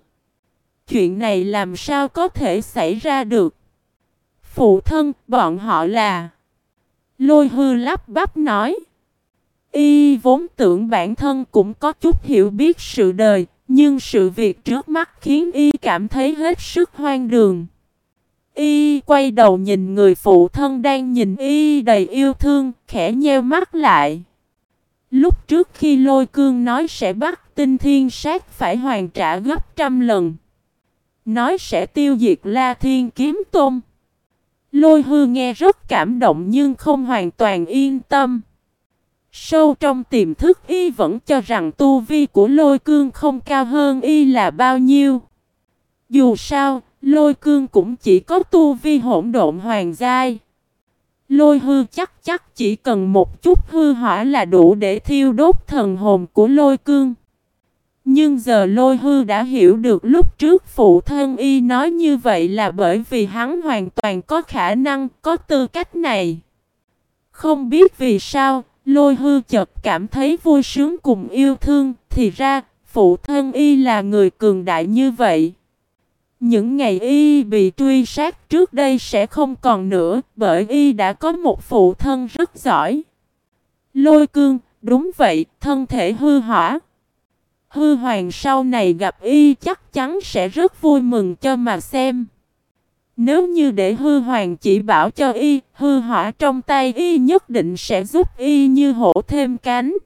Chuyện này làm sao có thể xảy ra được? Phụ thân, bọn họ là... Lôi hư lắp bắp nói. Y vốn tưởng bản thân cũng có chút hiểu biết sự đời, nhưng sự việc trước mắt khiến Y cảm thấy hết sức hoang đường. Y quay đầu nhìn người phụ thân đang nhìn Y đầy yêu thương, khẽ nheo mắt lại. Lúc trước khi lôi cương nói sẽ bắt tinh thiên sát phải hoàn trả gấp trăm lần. Nói sẽ tiêu diệt la thiên kiếm tôn. Lôi hư nghe rất cảm động nhưng không hoàn toàn yên tâm. Sâu trong tiềm thức y vẫn cho rằng tu vi của lôi cương không cao hơn y là bao nhiêu. Dù sao, lôi cương cũng chỉ có tu vi hỗn độn hoàng giai. Lôi hư chắc chắc chỉ cần một chút hư hỏa là đủ để thiêu đốt thần hồn của lôi cương. Nhưng giờ lôi hư đã hiểu được lúc trước phụ thân y nói như vậy là bởi vì hắn hoàn toàn có khả năng, có tư cách này. Không biết vì sao, lôi hư chợt cảm thấy vui sướng cùng yêu thương, thì ra, phụ thân y là người cường đại như vậy. Những ngày y bị truy sát trước đây sẽ không còn nữa, bởi y đã có một phụ thân rất giỏi. Lôi cương, đúng vậy, thân thể hư hỏa. Hư hoàng sau này gặp y chắc chắn sẽ rất vui mừng cho mà xem. Nếu như để hư hoàng chỉ bảo cho y, hư hỏa trong tay y nhất định sẽ giúp y như hổ thêm cánh.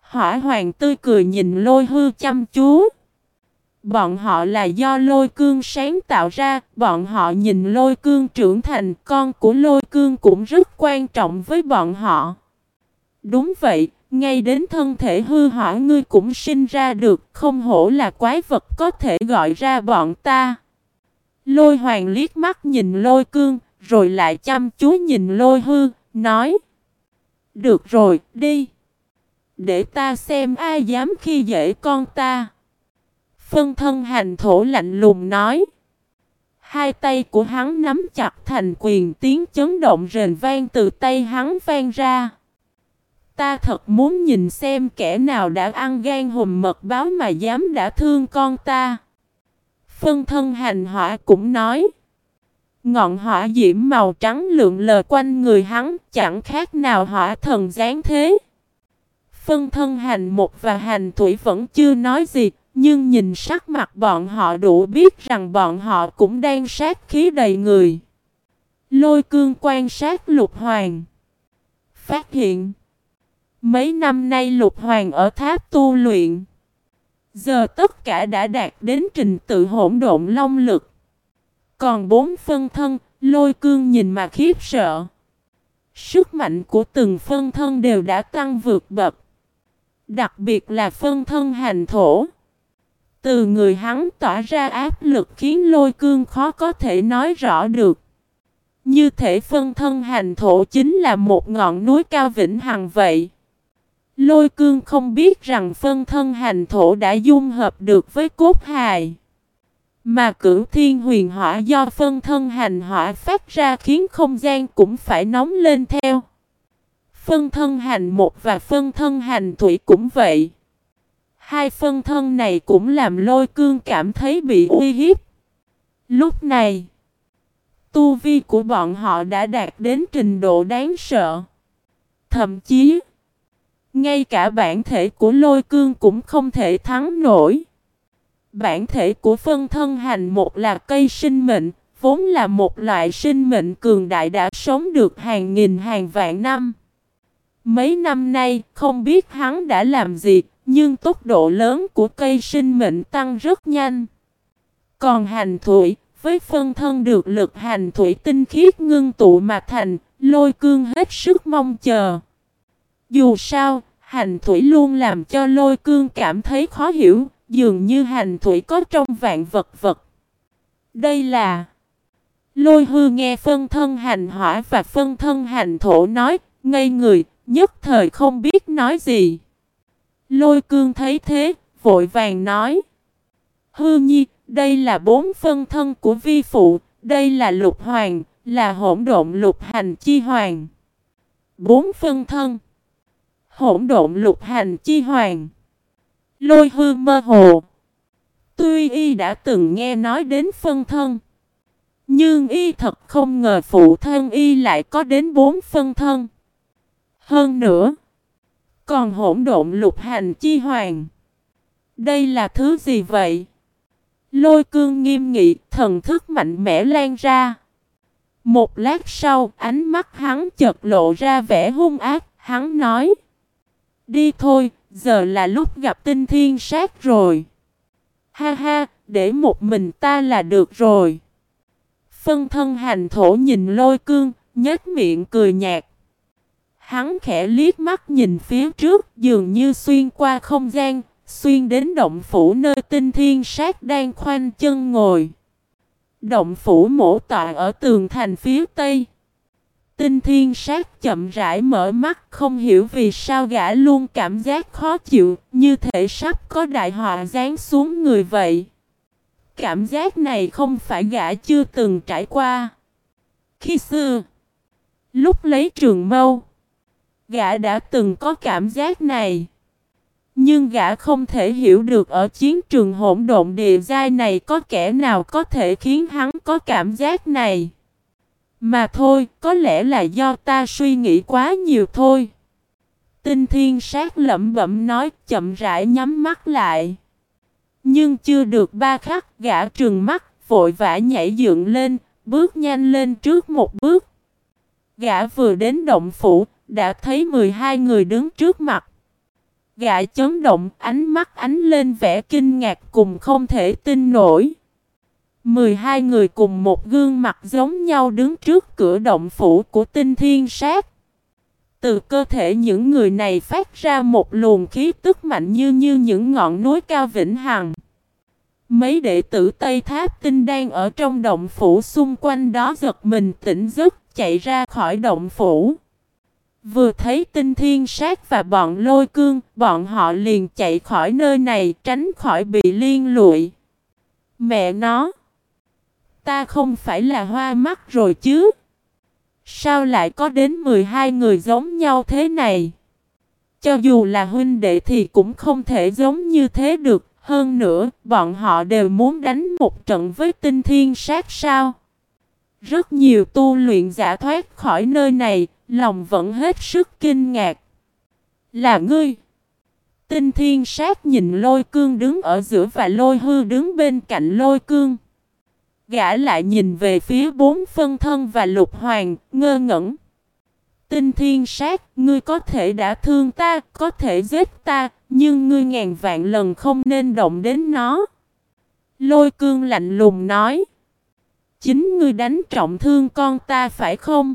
Hỏa hoàng tươi cười nhìn lôi hư chăm chú. Bọn họ là do lôi cương sáng tạo ra, bọn họ nhìn lôi cương trưởng thành, con của lôi cương cũng rất quan trọng với bọn họ. Đúng vậy, ngay đến thân thể hư hỏa ngươi cũng sinh ra được, không hổ là quái vật có thể gọi ra bọn ta. Lôi hoàng liếc mắt nhìn lôi cương, rồi lại chăm chú nhìn lôi hư, nói. Được rồi, đi. Để ta xem ai dám khi dễ con ta. Phân thân hành thổ lạnh lùng nói. Hai tay của hắn nắm chặt thành quyền tiếng chấn động rền vang từ tay hắn vang ra. Ta thật muốn nhìn xem kẻ nào đã ăn gan hùm mật báo mà dám đã thương con ta. Phân thân hành hỏa cũng nói. Ngọn hỏa diễm màu trắng lượn lờ quanh người hắn chẳng khác nào hỏa thần giáng thế. Phân thân hành một và hành thủy vẫn chưa nói gì, nhưng nhìn sắc mặt bọn họ đủ biết rằng bọn họ cũng đang sát khí đầy người. Lôi cương quan sát lục hoàng. Phát hiện. Mấy năm nay lục hoàng ở tháp tu luyện. Giờ tất cả đã đạt đến trình tự hỗn độn long lực. Còn bốn phân thân, lôi cương nhìn mà khiếp sợ. Sức mạnh của từng phân thân đều đã tăng vượt bậc. Đặc biệt là phân thân hành thổ. Từ người hắn tỏa ra áp lực khiến lôi cương khó có thể nói rõ được. Như thể phân thân hành thổ chính là một ngọn núi cao vĩnh hằng vậy. Lôi cương không biết rằng phân thân hành thổ đã dung hợp được với cốt hài. Mà cửu thiên huyền hỏa do phân thân hành hỏa phát ra khiến không gian cũng phải nóng lên theo. Phân thân hành một và phân thân hành thủy cũng vậy. Hai phân thân này cũng làm lôi cương cảm thấy bị uy hiếp. Lúc này, tu vi của bọn họ đã đạt đến trình độ đáng sợ. Thậm chí, ngay cả bản thể của lôi cương cũng không thể thắng nổi. Bản thể của phân thân hành một là cây sinh mệnh, vốn là một loại sinh mệnh cường đại đã sống được hàng nghìn hàng vạn năm. Mấy năm nay, không biết hắn đã làm gì, nhưng tốc độ lớn của cây sinh mệnh tăng rất nhanh. Còn hành thủy, với phân thân được lực hành thủy tinh khiết ngưng tụ mà thành, lôi cương hết sức mong chờ. Dù sao, hành thủy luôn làm cho lôi cương cảm thấy khó hiểu, dường như hành thủy có trong vạn vật vật. Đây là... Lôi hư nghe phân thân hành hỏa và phân thân hành thổ nói, ngây người, nhất thời không biết nói gì. Lôi cương thấy thế, vội vàng nói. Hư nhi, đây là bốn phân thân của vi phụ, đây là lục hoàng, là hỗn độn lục hành chi hoàng. Bốn phân thân. Hỗn độn lục hành chi hoàng. Lôi hư mơ hồ. Tuy y đã từng nghe nói đến phân thân. Nhưng y thật không ngờ phụ thân y lại có đến bốn phân thân. Hơn nữa. Còn hỗn độn lục hành chi hoàng. Đây là thứ gì vậy? Lôi cương nghiêm nghị, thần thức mạnh mẽ lan ra. Một lát sau, ánh mắt hắn chợt lộ ra vẻ hung ác, hắn nói. Đi thôi, giờ là lúc gặp tinh thiên sát rồi. Ha ha, để một mình ta là được rồi. Phân thân hành thổ nhìn lôi cương, nhếch miệng cười nhạt. Hắn khẽ liếc mắt nhìn phía trước, dường như xuyên qua không gian, xuyên đến động phủ nơi tinh thiên sát đang khoanh chân ngồi. Động phủ mổ tọa ở tường thành phía tây. Tinh thiên sát chậm rãi mở mắt không hiểu vì sao gã luôn cảm giác khó chịu, như thể sắp có đại họa giáng xuống người vậy. Cảm giác này không phải gã chưa từng trải qua. Khi xưa, lúc lấy trường mâu, gã đã từng có cảm giác này. Nhưng gã không thể hiểu được ở chiến trường hỗn độn địa giai này có kẻ nào có thể khiến hắn có cảm giác này. Mà thôi, có lẽ là do ta suy nghĩ quá nhiều thôi. Tinh thiên sát lẩm bẩm nói chậm rãi nhắm mắt lại. Nhưng chưa được ba khắc gã trừng mắt, vội vã nhảy dựng lên, bước nhanh lên trước một bước. Gã vừa đến động phủ, đã thấy 12 người đứng trước mặt. Gã chấn động, ánh mắt ánh lên vẻ kinh ngạc cùng không thể tin nổi. 12 người cùng một gương mặt giống nhau đứng trước cửa động phủ của tinh thiên sát. Từ cơ thể những người này phát ra một luồng khí tức mạnh như như những ngọn núi cao vĩnh hằng. Mấy đệ tử Tây Tháp Tinh đang ở trong động phủ xung quanh đó giật mình tỉnh giấc chạy ra khỏi động phủ. Vừa thấy tinh thiên sát và bọn lôi cương, bọn họ liền chạy khỏi nơi này tránh khỏi bị liên lụy. Mẹ nó! Ta không phải là hoa mắt rồi chứ? Sao lại có đến 12 người giống nhau thế này? Cho dù là huynh đệ thì cũng không thể giống như thế được. Hơn nữa, bọn họ đều muốn đánh một trận với tinh thiên sát sao? Rất nhiều tu luyện giả thoát khỏi nơi này, lòng vẫn hết sức kinh ngạc. Là ngươi! Tinh thiên sát nhìn lôi cương đứng ở giữa và lôi hư đứng bên cạnh lôi cương. Gã lại nhìn về phía bốn phân thân và lục hoàng, ngơ ngẩn. tinh thiên sát, ngươi có thể đã thương ta, có thể giết ta, nhưng ngươi ngàn vạn lần không nên động đến nó. Lôi cương lạnh lùng nói. Chính ngươi đánh trọng thương con ta phải không?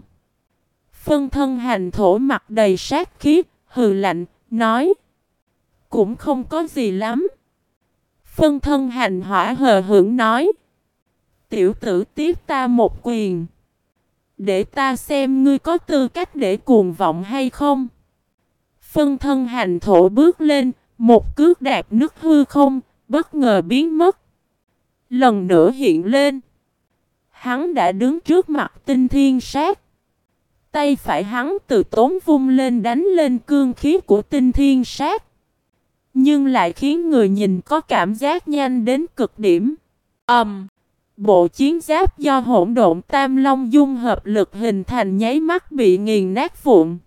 Phân thân hành thổ mặt đầy sát khí, hừ lạnh, nói. Cũng không có gì lắm. Phân thân hành hỏa hờ hững nói. Tiểu tử tiếp ta một quyền. Để ta xem ngươi có tư cách để cuồng vọng hay không. Phân thân hành thổ bước lên, một cước đạp nước hư không, bất ngờ biến mất. Lần nữa hiện lên. Hắn đã đứng trước mặt tinh thiên sát. Tay phải hắn từ tốn vung lên đánh lên cương khí của tinh thiên sát. Nhưng lại khiến người nhìn có cảm giác nhanh đến cực điểm. ầm! Um, bộ chiến giáp do hỗn độn tam long dung hợp lực hình thành nháy mắt bị nghiền nát vụn.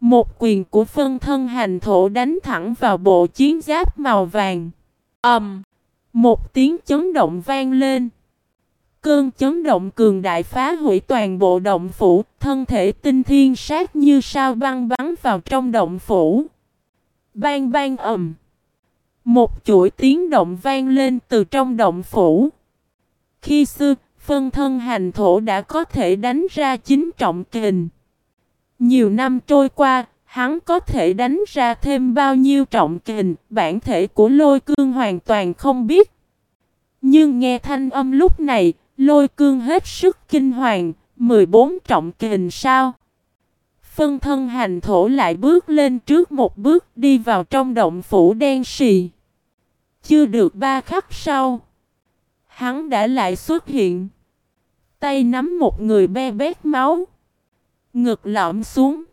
Một quyền của phân thân hành thổ đánh thẳng vào bộ chiến giáp màu vàng. ầm Um, một tiếng chấn động vang lên. Cơn chấn động cường đại phá hủy toàn bộ động phủ, thân thể tinh thiên sát như sao băng bắn vào trong động phủ. Bang bang ầm. Một chuỗi tiếng động vang lên từ trong động phủ. Khi xưa, phân thân hành thổ đã có thể đánh ra chính trọng kình. Nhiều năm trôi qua, hắn có thể đánh ra thêm bao nhiêu trọng kình, bản thể của lôi cương hoàn toàn không biết. Nhưng nghe thanh âm lúc này, lôi cương hết sức kinh hoàng, 14 trọng kình sao? Phân thân hành thổ lại bước lên trước một bước đi vào trong động phủ đen xì. Chưa được ba khắc sau. Hắn đã lại xuất hiện. Tay nắm một người be bét máu. Ngực lõm xuống.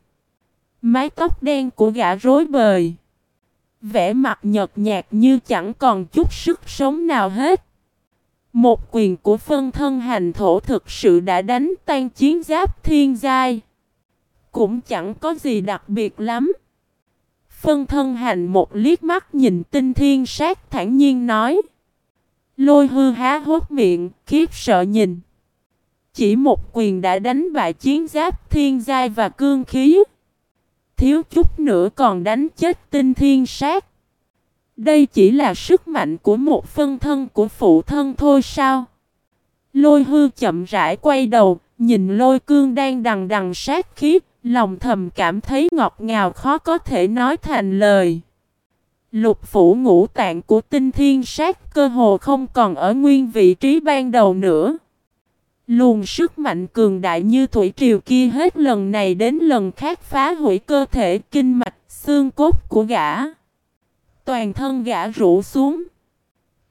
Mái tóc đen của gã rối bời. Vẻ mặt nhợt nhạt như chẳng còn chút sức sống nào hết. Một quyền của phân thân hành thổ thực sự đã đánh tan chiến giáp thiên giai. Cũng chẳng có gì đặc biệt lắm. Phân thân hành một liếc mắt nhìn tinh thiên sát thản nhiên nói. Lôi hư há hốt miệng, khiếp sợ nhìn. Chỉ một quyền đã đánh bại chiến giáp thiên giai và cương khí. Thiếu chút nữa còn đánh chết tinh thiên sát. Đây chỉ là sức mạnh của một phân thân của phụ thân thôi sao? Lôi hư chậm rãi quay đầu, nhìn lôi cương đang đằng đằng sát khiếp, lòng thầm cảm thấy ngọt ngào khó có thể nói thành lời. Lục phủ ngũ tạng của tinh thiên sát cơ hồ không còn ở nguyên vị trí ban đầu nữa. Luồn sức mạnh cường đại như thủy triều kia hết lần này đến lần khác phá hủy cơ thể kinh mạch, xương cốt của gã. Toàn thân gã rũ xuống.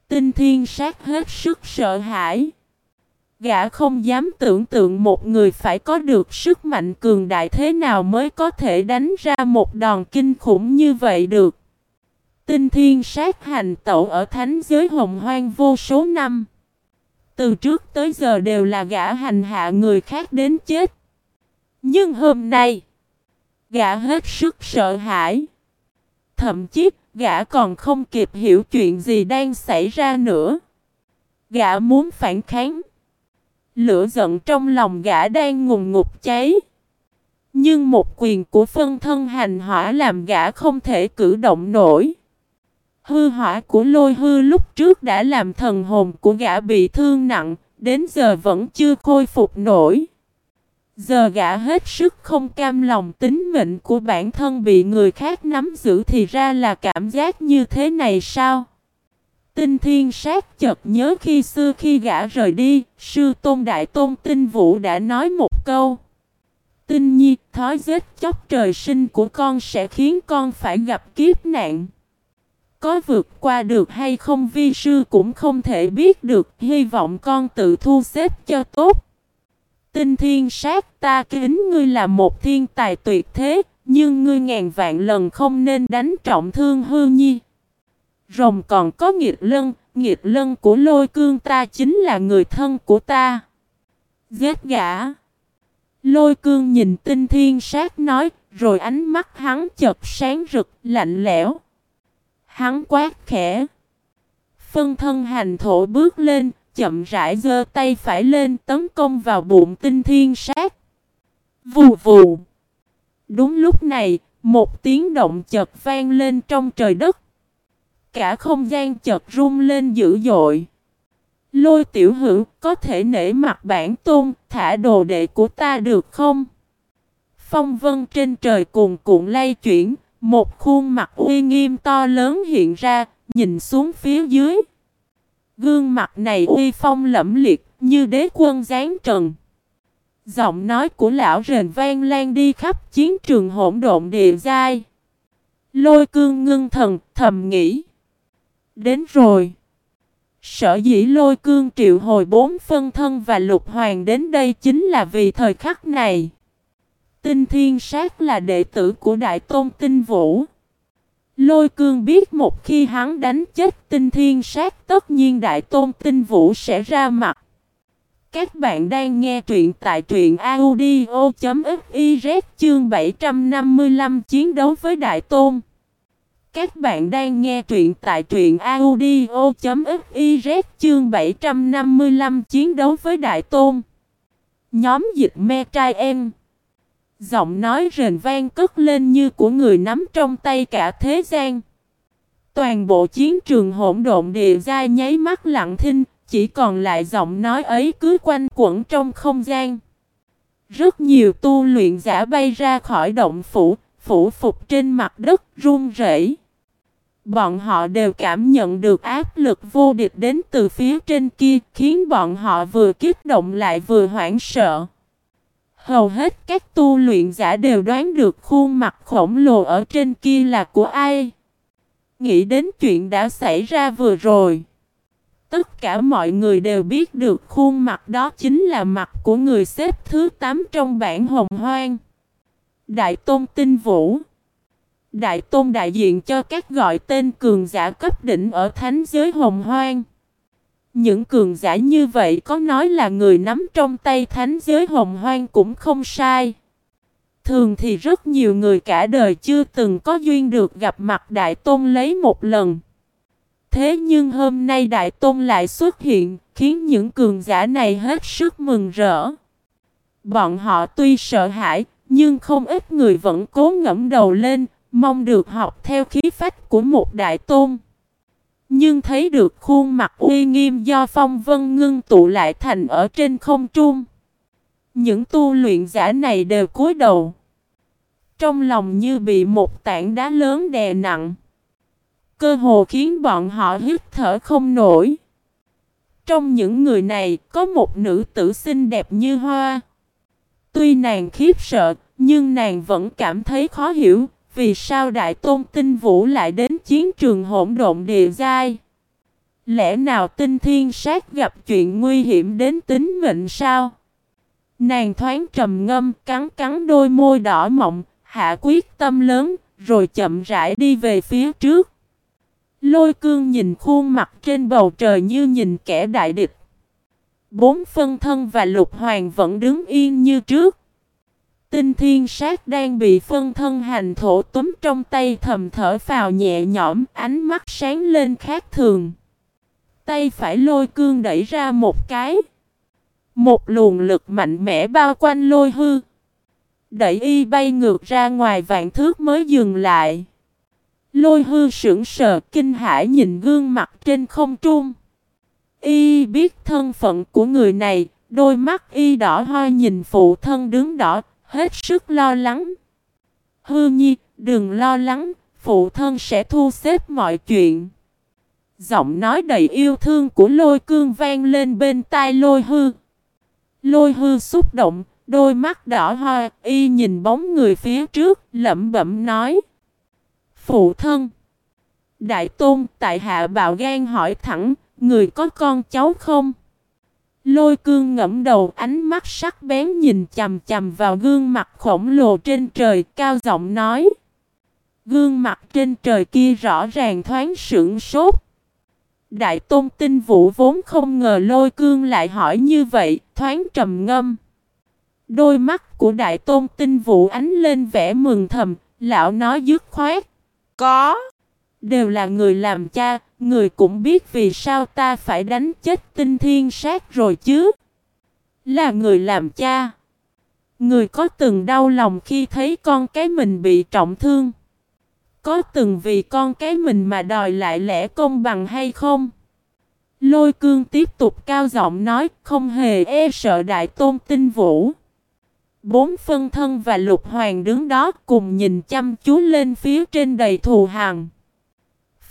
Tinh thiên sát hết sức sợ hãi. Gã không dám tưởng tượng một người phải có được sức mạnh cường đại thế nào mới có thể đánh ra một đòn kinh khủng như vậy được. Tinh thiên sát hành tẩu ở thánh giới hồng hoang vô số năm. Từ trước tới giờ đều là gã hành hạ người khác đến chết. Nhưng hôm nay, gã hết sức sợ hãi. Thậm chí, gã còn không kịp hiểu chuyện gì đang xảy ra nữa. Gã muốn phản kháng. Lửa giận trong lòng gã đang ngùng ngục cháy. Nhưng một quyền của phân thân hành hỏa làm gã không thể cử động nổi. Hư hỏa của lôi hư lúc trước đã làm thần hồn của gã bị thương nặng, đến giờ vẫn chưa khôi phục nổi. Giờ gã hết sức không cam lòng tính mệnh của bản thân bị người khác nắm giữ thì ra là cảm giác như thế này sao? Tinh thiên sát chợt nhớ khi xưa khi gã rời đi, sư tôn đại tôn tinh vũ đã nói một câu. Tinh nhi, thói giết chóc trời sinh của con sẽ khiến con phải gặp kiếp nạn. Có vượt qua được hay không vi sư cũng không thể biết được, hy vọng con tự thu xếp cho tốt. Tinh thiên sát ta kính ngươi là một thiên tài tuyệt thế, nhưng ngươi ngàn vạn lần không nên đánh trọng thương hư nhi. Rồng còn có nghiệt lân, nghiệt lân của lôi cương ta chính là người thân của ta. Giết gã. Lôi cương nhìn tinh thiên sát nói, rồi ánh mắt hắn chợt sáng rực, lạnh lẽo. Hắn quát khẽ. Phân thân hành thổ bước lên, chậm rãi giơ tay phải lên tấn công vào bụng tinh thiên sát. Vù vù. Đúng lúc này, một tiếng động chợt vang lên trong trời đất. Cả không gian chợt rung lên dữ dội. Lôi tiểu hữu có thể nể mặt bản tôn, thả đồ đệ của ta được không? Phong vân trên trời cuồn cuộn lay chuyển, một khuôn mặt uy nghiêm to lớn hiện ra, nhìn xuống phía dưới. Gương mặt này uy phong lẫm liệt, như đế quân giáng trần. Giọng nói của lão rền vang lan đi khắp chiến trường hỗn độn địa giai. Lôi cương ngưng thần, thầm nghĩ. Đến rồi. Sở dĩ lôi cương triệu hồi bốn phân thân và lục hoàng đến đây chính là vì thời khắc này. Tinh thiên sát là đệ tử của Đại Tôn Tinh Vũ. Lôi cương biết một khi hắn đánh chết tinh thiên sát, tất nhiên Đại Tôn Tinh Vũ sẽ ra mặt. Các bạn đang nghe truyện tại truyện audio.fiz chương 755 chiến đấu với Đại Tôn. Các bạn đang nghe truyện tại truyện audio.fiz chương 755 chiến đấu với Đại Tôn. Nhóm dịch me trai em. Giọng nói rền vang cất lên như của người nắm trong tay cả thế gian. Toàn bộ chiến trường hỗn độn địa ra nháy mắt lặng thinh, chỉ còn lại giọng nói ấy cứ quanh quẩn trong không gian. Rất nhiều tu luyện giả bay ra khỏi động phủ, phủ phục trên mặt đất run rẩy. Bọn họ đều cảm nhận được áp lực vô địch đến từ phía trên kia, khiến bọn họ vừa kích động lại vừa hoảng sợ. Hầu hết các tu luyện giả đều đoán được khuôn mặt khổng lồ ở trên kia là của ai. Nghĩ đến chuyện đã xảy ra vừa rồi. Tất cả mọi người đều biết được khuôn mặt đó chính là mặt của người xếp thứ 8 trong bản hồng hoang. Đại Tôn Tinh Vũ Đại Tôn đại diện cho các gọi tên cường giả cấp đỉnh ở thánh giới hồng hoang. Những cường giả như vậy có nói là người nắm trong tay thánh giới hồng hoang cũng không sai. Thường thì rất nhiều người cả đời chưa từng có duyên được gặp mặt Đại Tôn lấy một lần. Thế nhưng hôm nay Đại Tôn lại xuất hiện, khiến những cường giả này hết sức mừng rỡ. Bọn họ tuy sợ hãi, nhưng không ít người vẫn cố ngẫm đầu lên, mong được học theo khí phách của một Đại Tôn. Nhưng thấy được khuôn mặt uy nghiêm do phong vân ngưng tụ lại thành ở trên không trung. Những tu luyện giả này đều cúi đầu. Trong lòng như bị một tảng đá lớn đè nặng. Cơ hồ khiến bọn họ hít thở không nổi. Trong những người này có một nữ tử xinh đẹp như hoa. Tuy nàng khiếp sợ, nhưng nàng vẫn cảm thấy khó hiểu, vì sao Đại Tôn Tinh Vũ lại đến chiến trường hỗn độn địa giai. Lẽ nào tinh thiên sát gặp chuyện nguy hiểm đến tính mệnh sao? Nàng thoáng trầm ngâm, cắn cắn đôi môi đỏ mọng, hạ quyết tâm lớn, rồi chậm rãi đi về phía trước. Lôi cương nhìn khuôn mặt trên bầu trời như nhìn kẻ đại địch. Bốn phân thân và lục hoàng vẫn đứng yên như trước. Tinh thiên sát đang bị phân thân hành thổ túm trong tay thầm thở vào nhẹ nhõm, ánh mắt sáng lên khác thường. Tay phải lôi cương đẩy ra một cái. Một luồng lực mạnh mẽ bao quanh lôi hư. Đẩy y bay ngược ra ngoài vạn thước mới dừng lại. Lôi hư sững sờ kinh hãi nhìn gương mặt trên không trung. Y biết thân phận của người này, đôi mắt y đỏ hoa nhìn phụ thân đứng đỏ, hết sức lo lắng. Hư nhi, đừng lo lắng, phụ thân sẽ thu xếp mọi chuyện. Giọng nói đầy yêu thương của lôi cương vang lên bên tai lôi hư. Lôi hư xúc động, đôi mắt đỏ hoa, y nhìn bóng người phía trước, lẩm bẩm nói. Phụ thân. Đại tôn, tại hạ bạo gan hỏi thẳng, người có con cháu không? Lôi cương ngẫm đầu ánh mắt sắc bén nhìn chầm chầm vào gương mặt khổng lồ trên trời cao giọng nói. Gương mặt trên trời kia rõ ràng thoáng sững sốt. Đại tôn tinh vũ vốn không ngờ lôi cương lại hỏi như vậy, thoáng trầm ngâm. Đôi mắt của đại tôn tinh vũ ánh lên vẻ mừng thầm, lão nói dứt khoát. Có. Đều là người làm cha, người cũng biết vì sao ta phải đánh chết tinh thiên sát rồi chứ. Là người làm cha. Người có từng đau lòng khi thấy con cái mình bị trọng thương? Có từng vì con cái mình mà đòi lại lẽ công bằng hay không? Lôi cương tiếp tục cao giọng nói, không hề e sợ đại tôn tinh vũ. Bốn phân thân và lục hoàng đứng đó cùng nhìn chăm chú lên phía trên đầy thù hằn.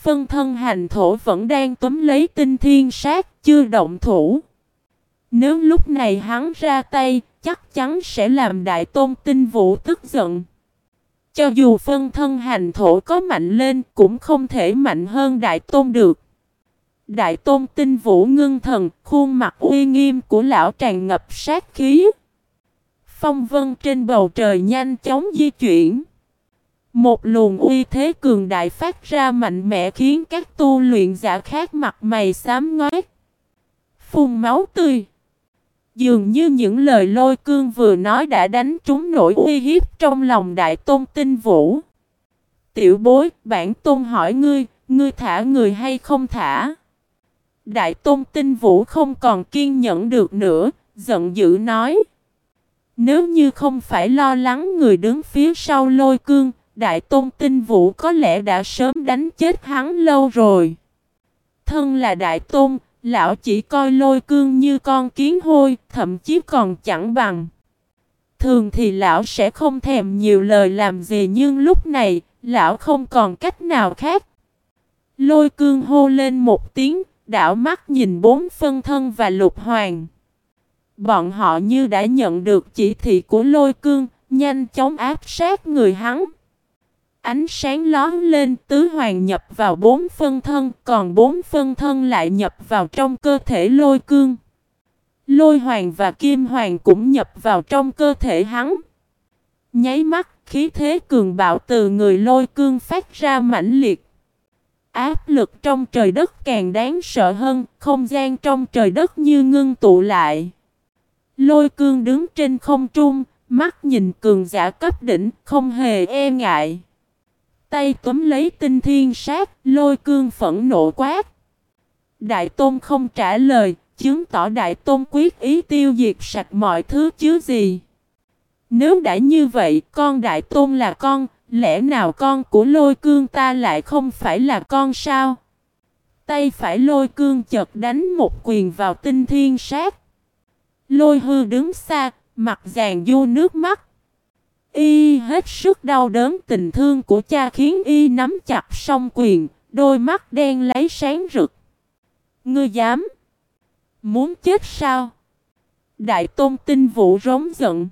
Phân thân hành thổ vẫn đang túm lấy tinh thiên sát chưa động thủ. Nếu lúc này hắn ra tay, chắc chắn sẽ làm đại tôn tinh vũ tức giận. Cho dù phân thân hành thổ có mạnh lên cũng không thể mạnh hơn đại tôn được. Đại tôn tinh vũ ngưng thần, khuôn mặt uy nghiêm của lão tràn ngập sát khí. Phong vân trên bầu trời nhanh chóng di chuyển. Một luồng uy thế cường đại phát ra mạnh mẽ khiến các tu luyện giả khác mặt mày xám ngoét. Phun máu tươi. Dường như những lời lôi cương vừa nói đã đánh trúng nỗi uy hiếp trong lòng đại tôn tinh vũ. Tiểu bối, bản tôn hỏi ngươi, ngươi thả người hay không thả? Đại tôn tinh vũ không còn kiên nhẫn được nữa, giận dữ nói. Nếu như không phải lo lắng người đứng phía sau lôi cương, đại tôn tinh vũ có lẽ đã sớm đánh chết hắn lâu rồi. Thân là đại tôn, lão chỉ coi lôi cương như con kiến hôi, thậm chí còn chẳng bằng. Thường thì lão sẽ không thèm nhiều lời làm gì nhưng lúc này, lão không còn cách nào khác. Lôi cương hô lên một tiếng, đảo mắt nhìn bốn phân thân và lục hoàng. Bọn họ như đã nhận được chỉ thị của lôi cương, nhanh chóng áp sát người hắn. Ánh sáng lón lên tứ hoàng nhập vào bốn phân thân, còn bốn phân thân lại nhập vào trong cơ thể lôi cương. Lôi hoàng và kim hoàng cũng nhập vào trong cơ thể hắn. Nháy mắt, khí thế cường bạo từ người lôi cương phát ra mãnh liệt. Áp lực trong trời đất càng đáng sợ hơn, không gian trong trời đất như ngưng tụ lại. Lôi cương đứng trên không trung, mắt nhìn cường giả cấp đỉnh, không hề e ngại. Tay túm lấy tinh thiên sát, lôi cương phẫn nộ quát. Đại tôn không trả lời, chứng tỏ đại tôn quyết ý tiêu diệt sạch mọi thứ chứ gì. Nếu đã như vậy, con đại tôn là con, lẽ nào con của lôi cương ta lại không phải là con sao? Tay phải lôi cương chợt đánh một quyền vào tinh thiên sát. Lôi hư đứng xa, mặt giàn du nước mắt. Y hết sức đau đớn tình thương của cha khiến Y nắm chặt song quyền, đôi mắt đen lấy sáng rực. Ngươi dám? Muốn chết sao? Đại tôn tinh vũ rống giận.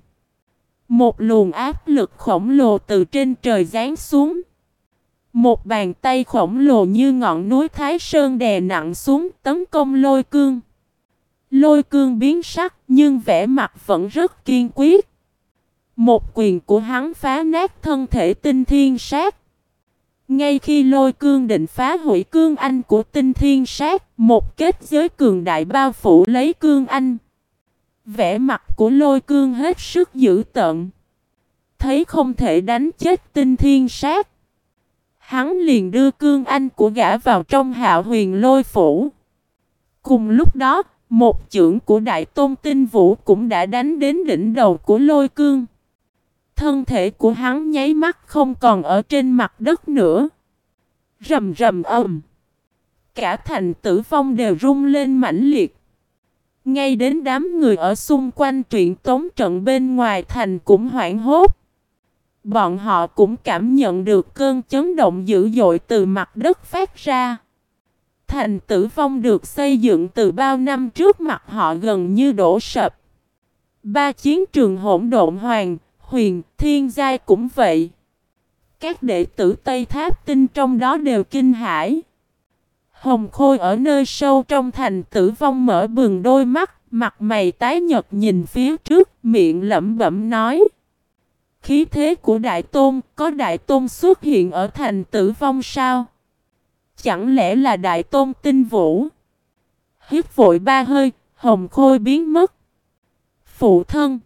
Một luồng áp lực khổng lồ từ trên trời giáng xuống. Một bàn tay khổng lồ như ngọn núi Thái Sơn đè nặng xuống tấn công lôi cương. Lôi cương biến sắc nhưng vẻ mặt vẫn rất kiên quyết. Một quyền của hắn phá nát thân thể tinh thiên sát. Ngay khi lôi cương định phá hủy cương anh của tinh thiên sát, một kết giới cường đại bao phủ lấy cương anh. Vẻ mặt của lôi cương hết sức dữ tợn. Thấy không thể đánh chết tinh thiên sát. Hắn liền đưa cương anh của gã vào trong hạo huyền lôi phủ. Cùng lúc đó, một chưởng của đại tôn tinh vũ cũng đã đánh đến đỉnh đầu của lôi cương. Thân thể của hắn nháy mắt không còn ở trên mặt đất nữa. Rầm rầm ầm. Cả thành tử phong đều rung lên mãnh liệt. Ngay đến đám người ở xung quanh truyện tống trận bên ngoài thành cũng hoảng hốt. Bọn họ cũng cảm nhận được cơn chấn động dữ dội từ mặt đất phát ra. Thành tử vong được xây dựng từ bao năm trước mặt họ gần như đổ sập. Ba chiến trường hỗn độn hoàng, huyền, thiên giai cũng vậy. Các đệ tử Tây Tháp Tinh trong đó đều kinh hãi. Hồng Khôi ở nơi sâu trong thành tử vong mở bừng đôi mắt, mặt mày tái nhật nhìn phía trước, miệng lẩm bẩm nói. Khí thế của Đại Tôn, có Đại Tôn xuất hiện ở thành tử vong sao? Chẳng lẽ là Đại Tôn tinh vũ? Hiếp vội ba hơi, Hồng Khôi biến mất. Phụ thân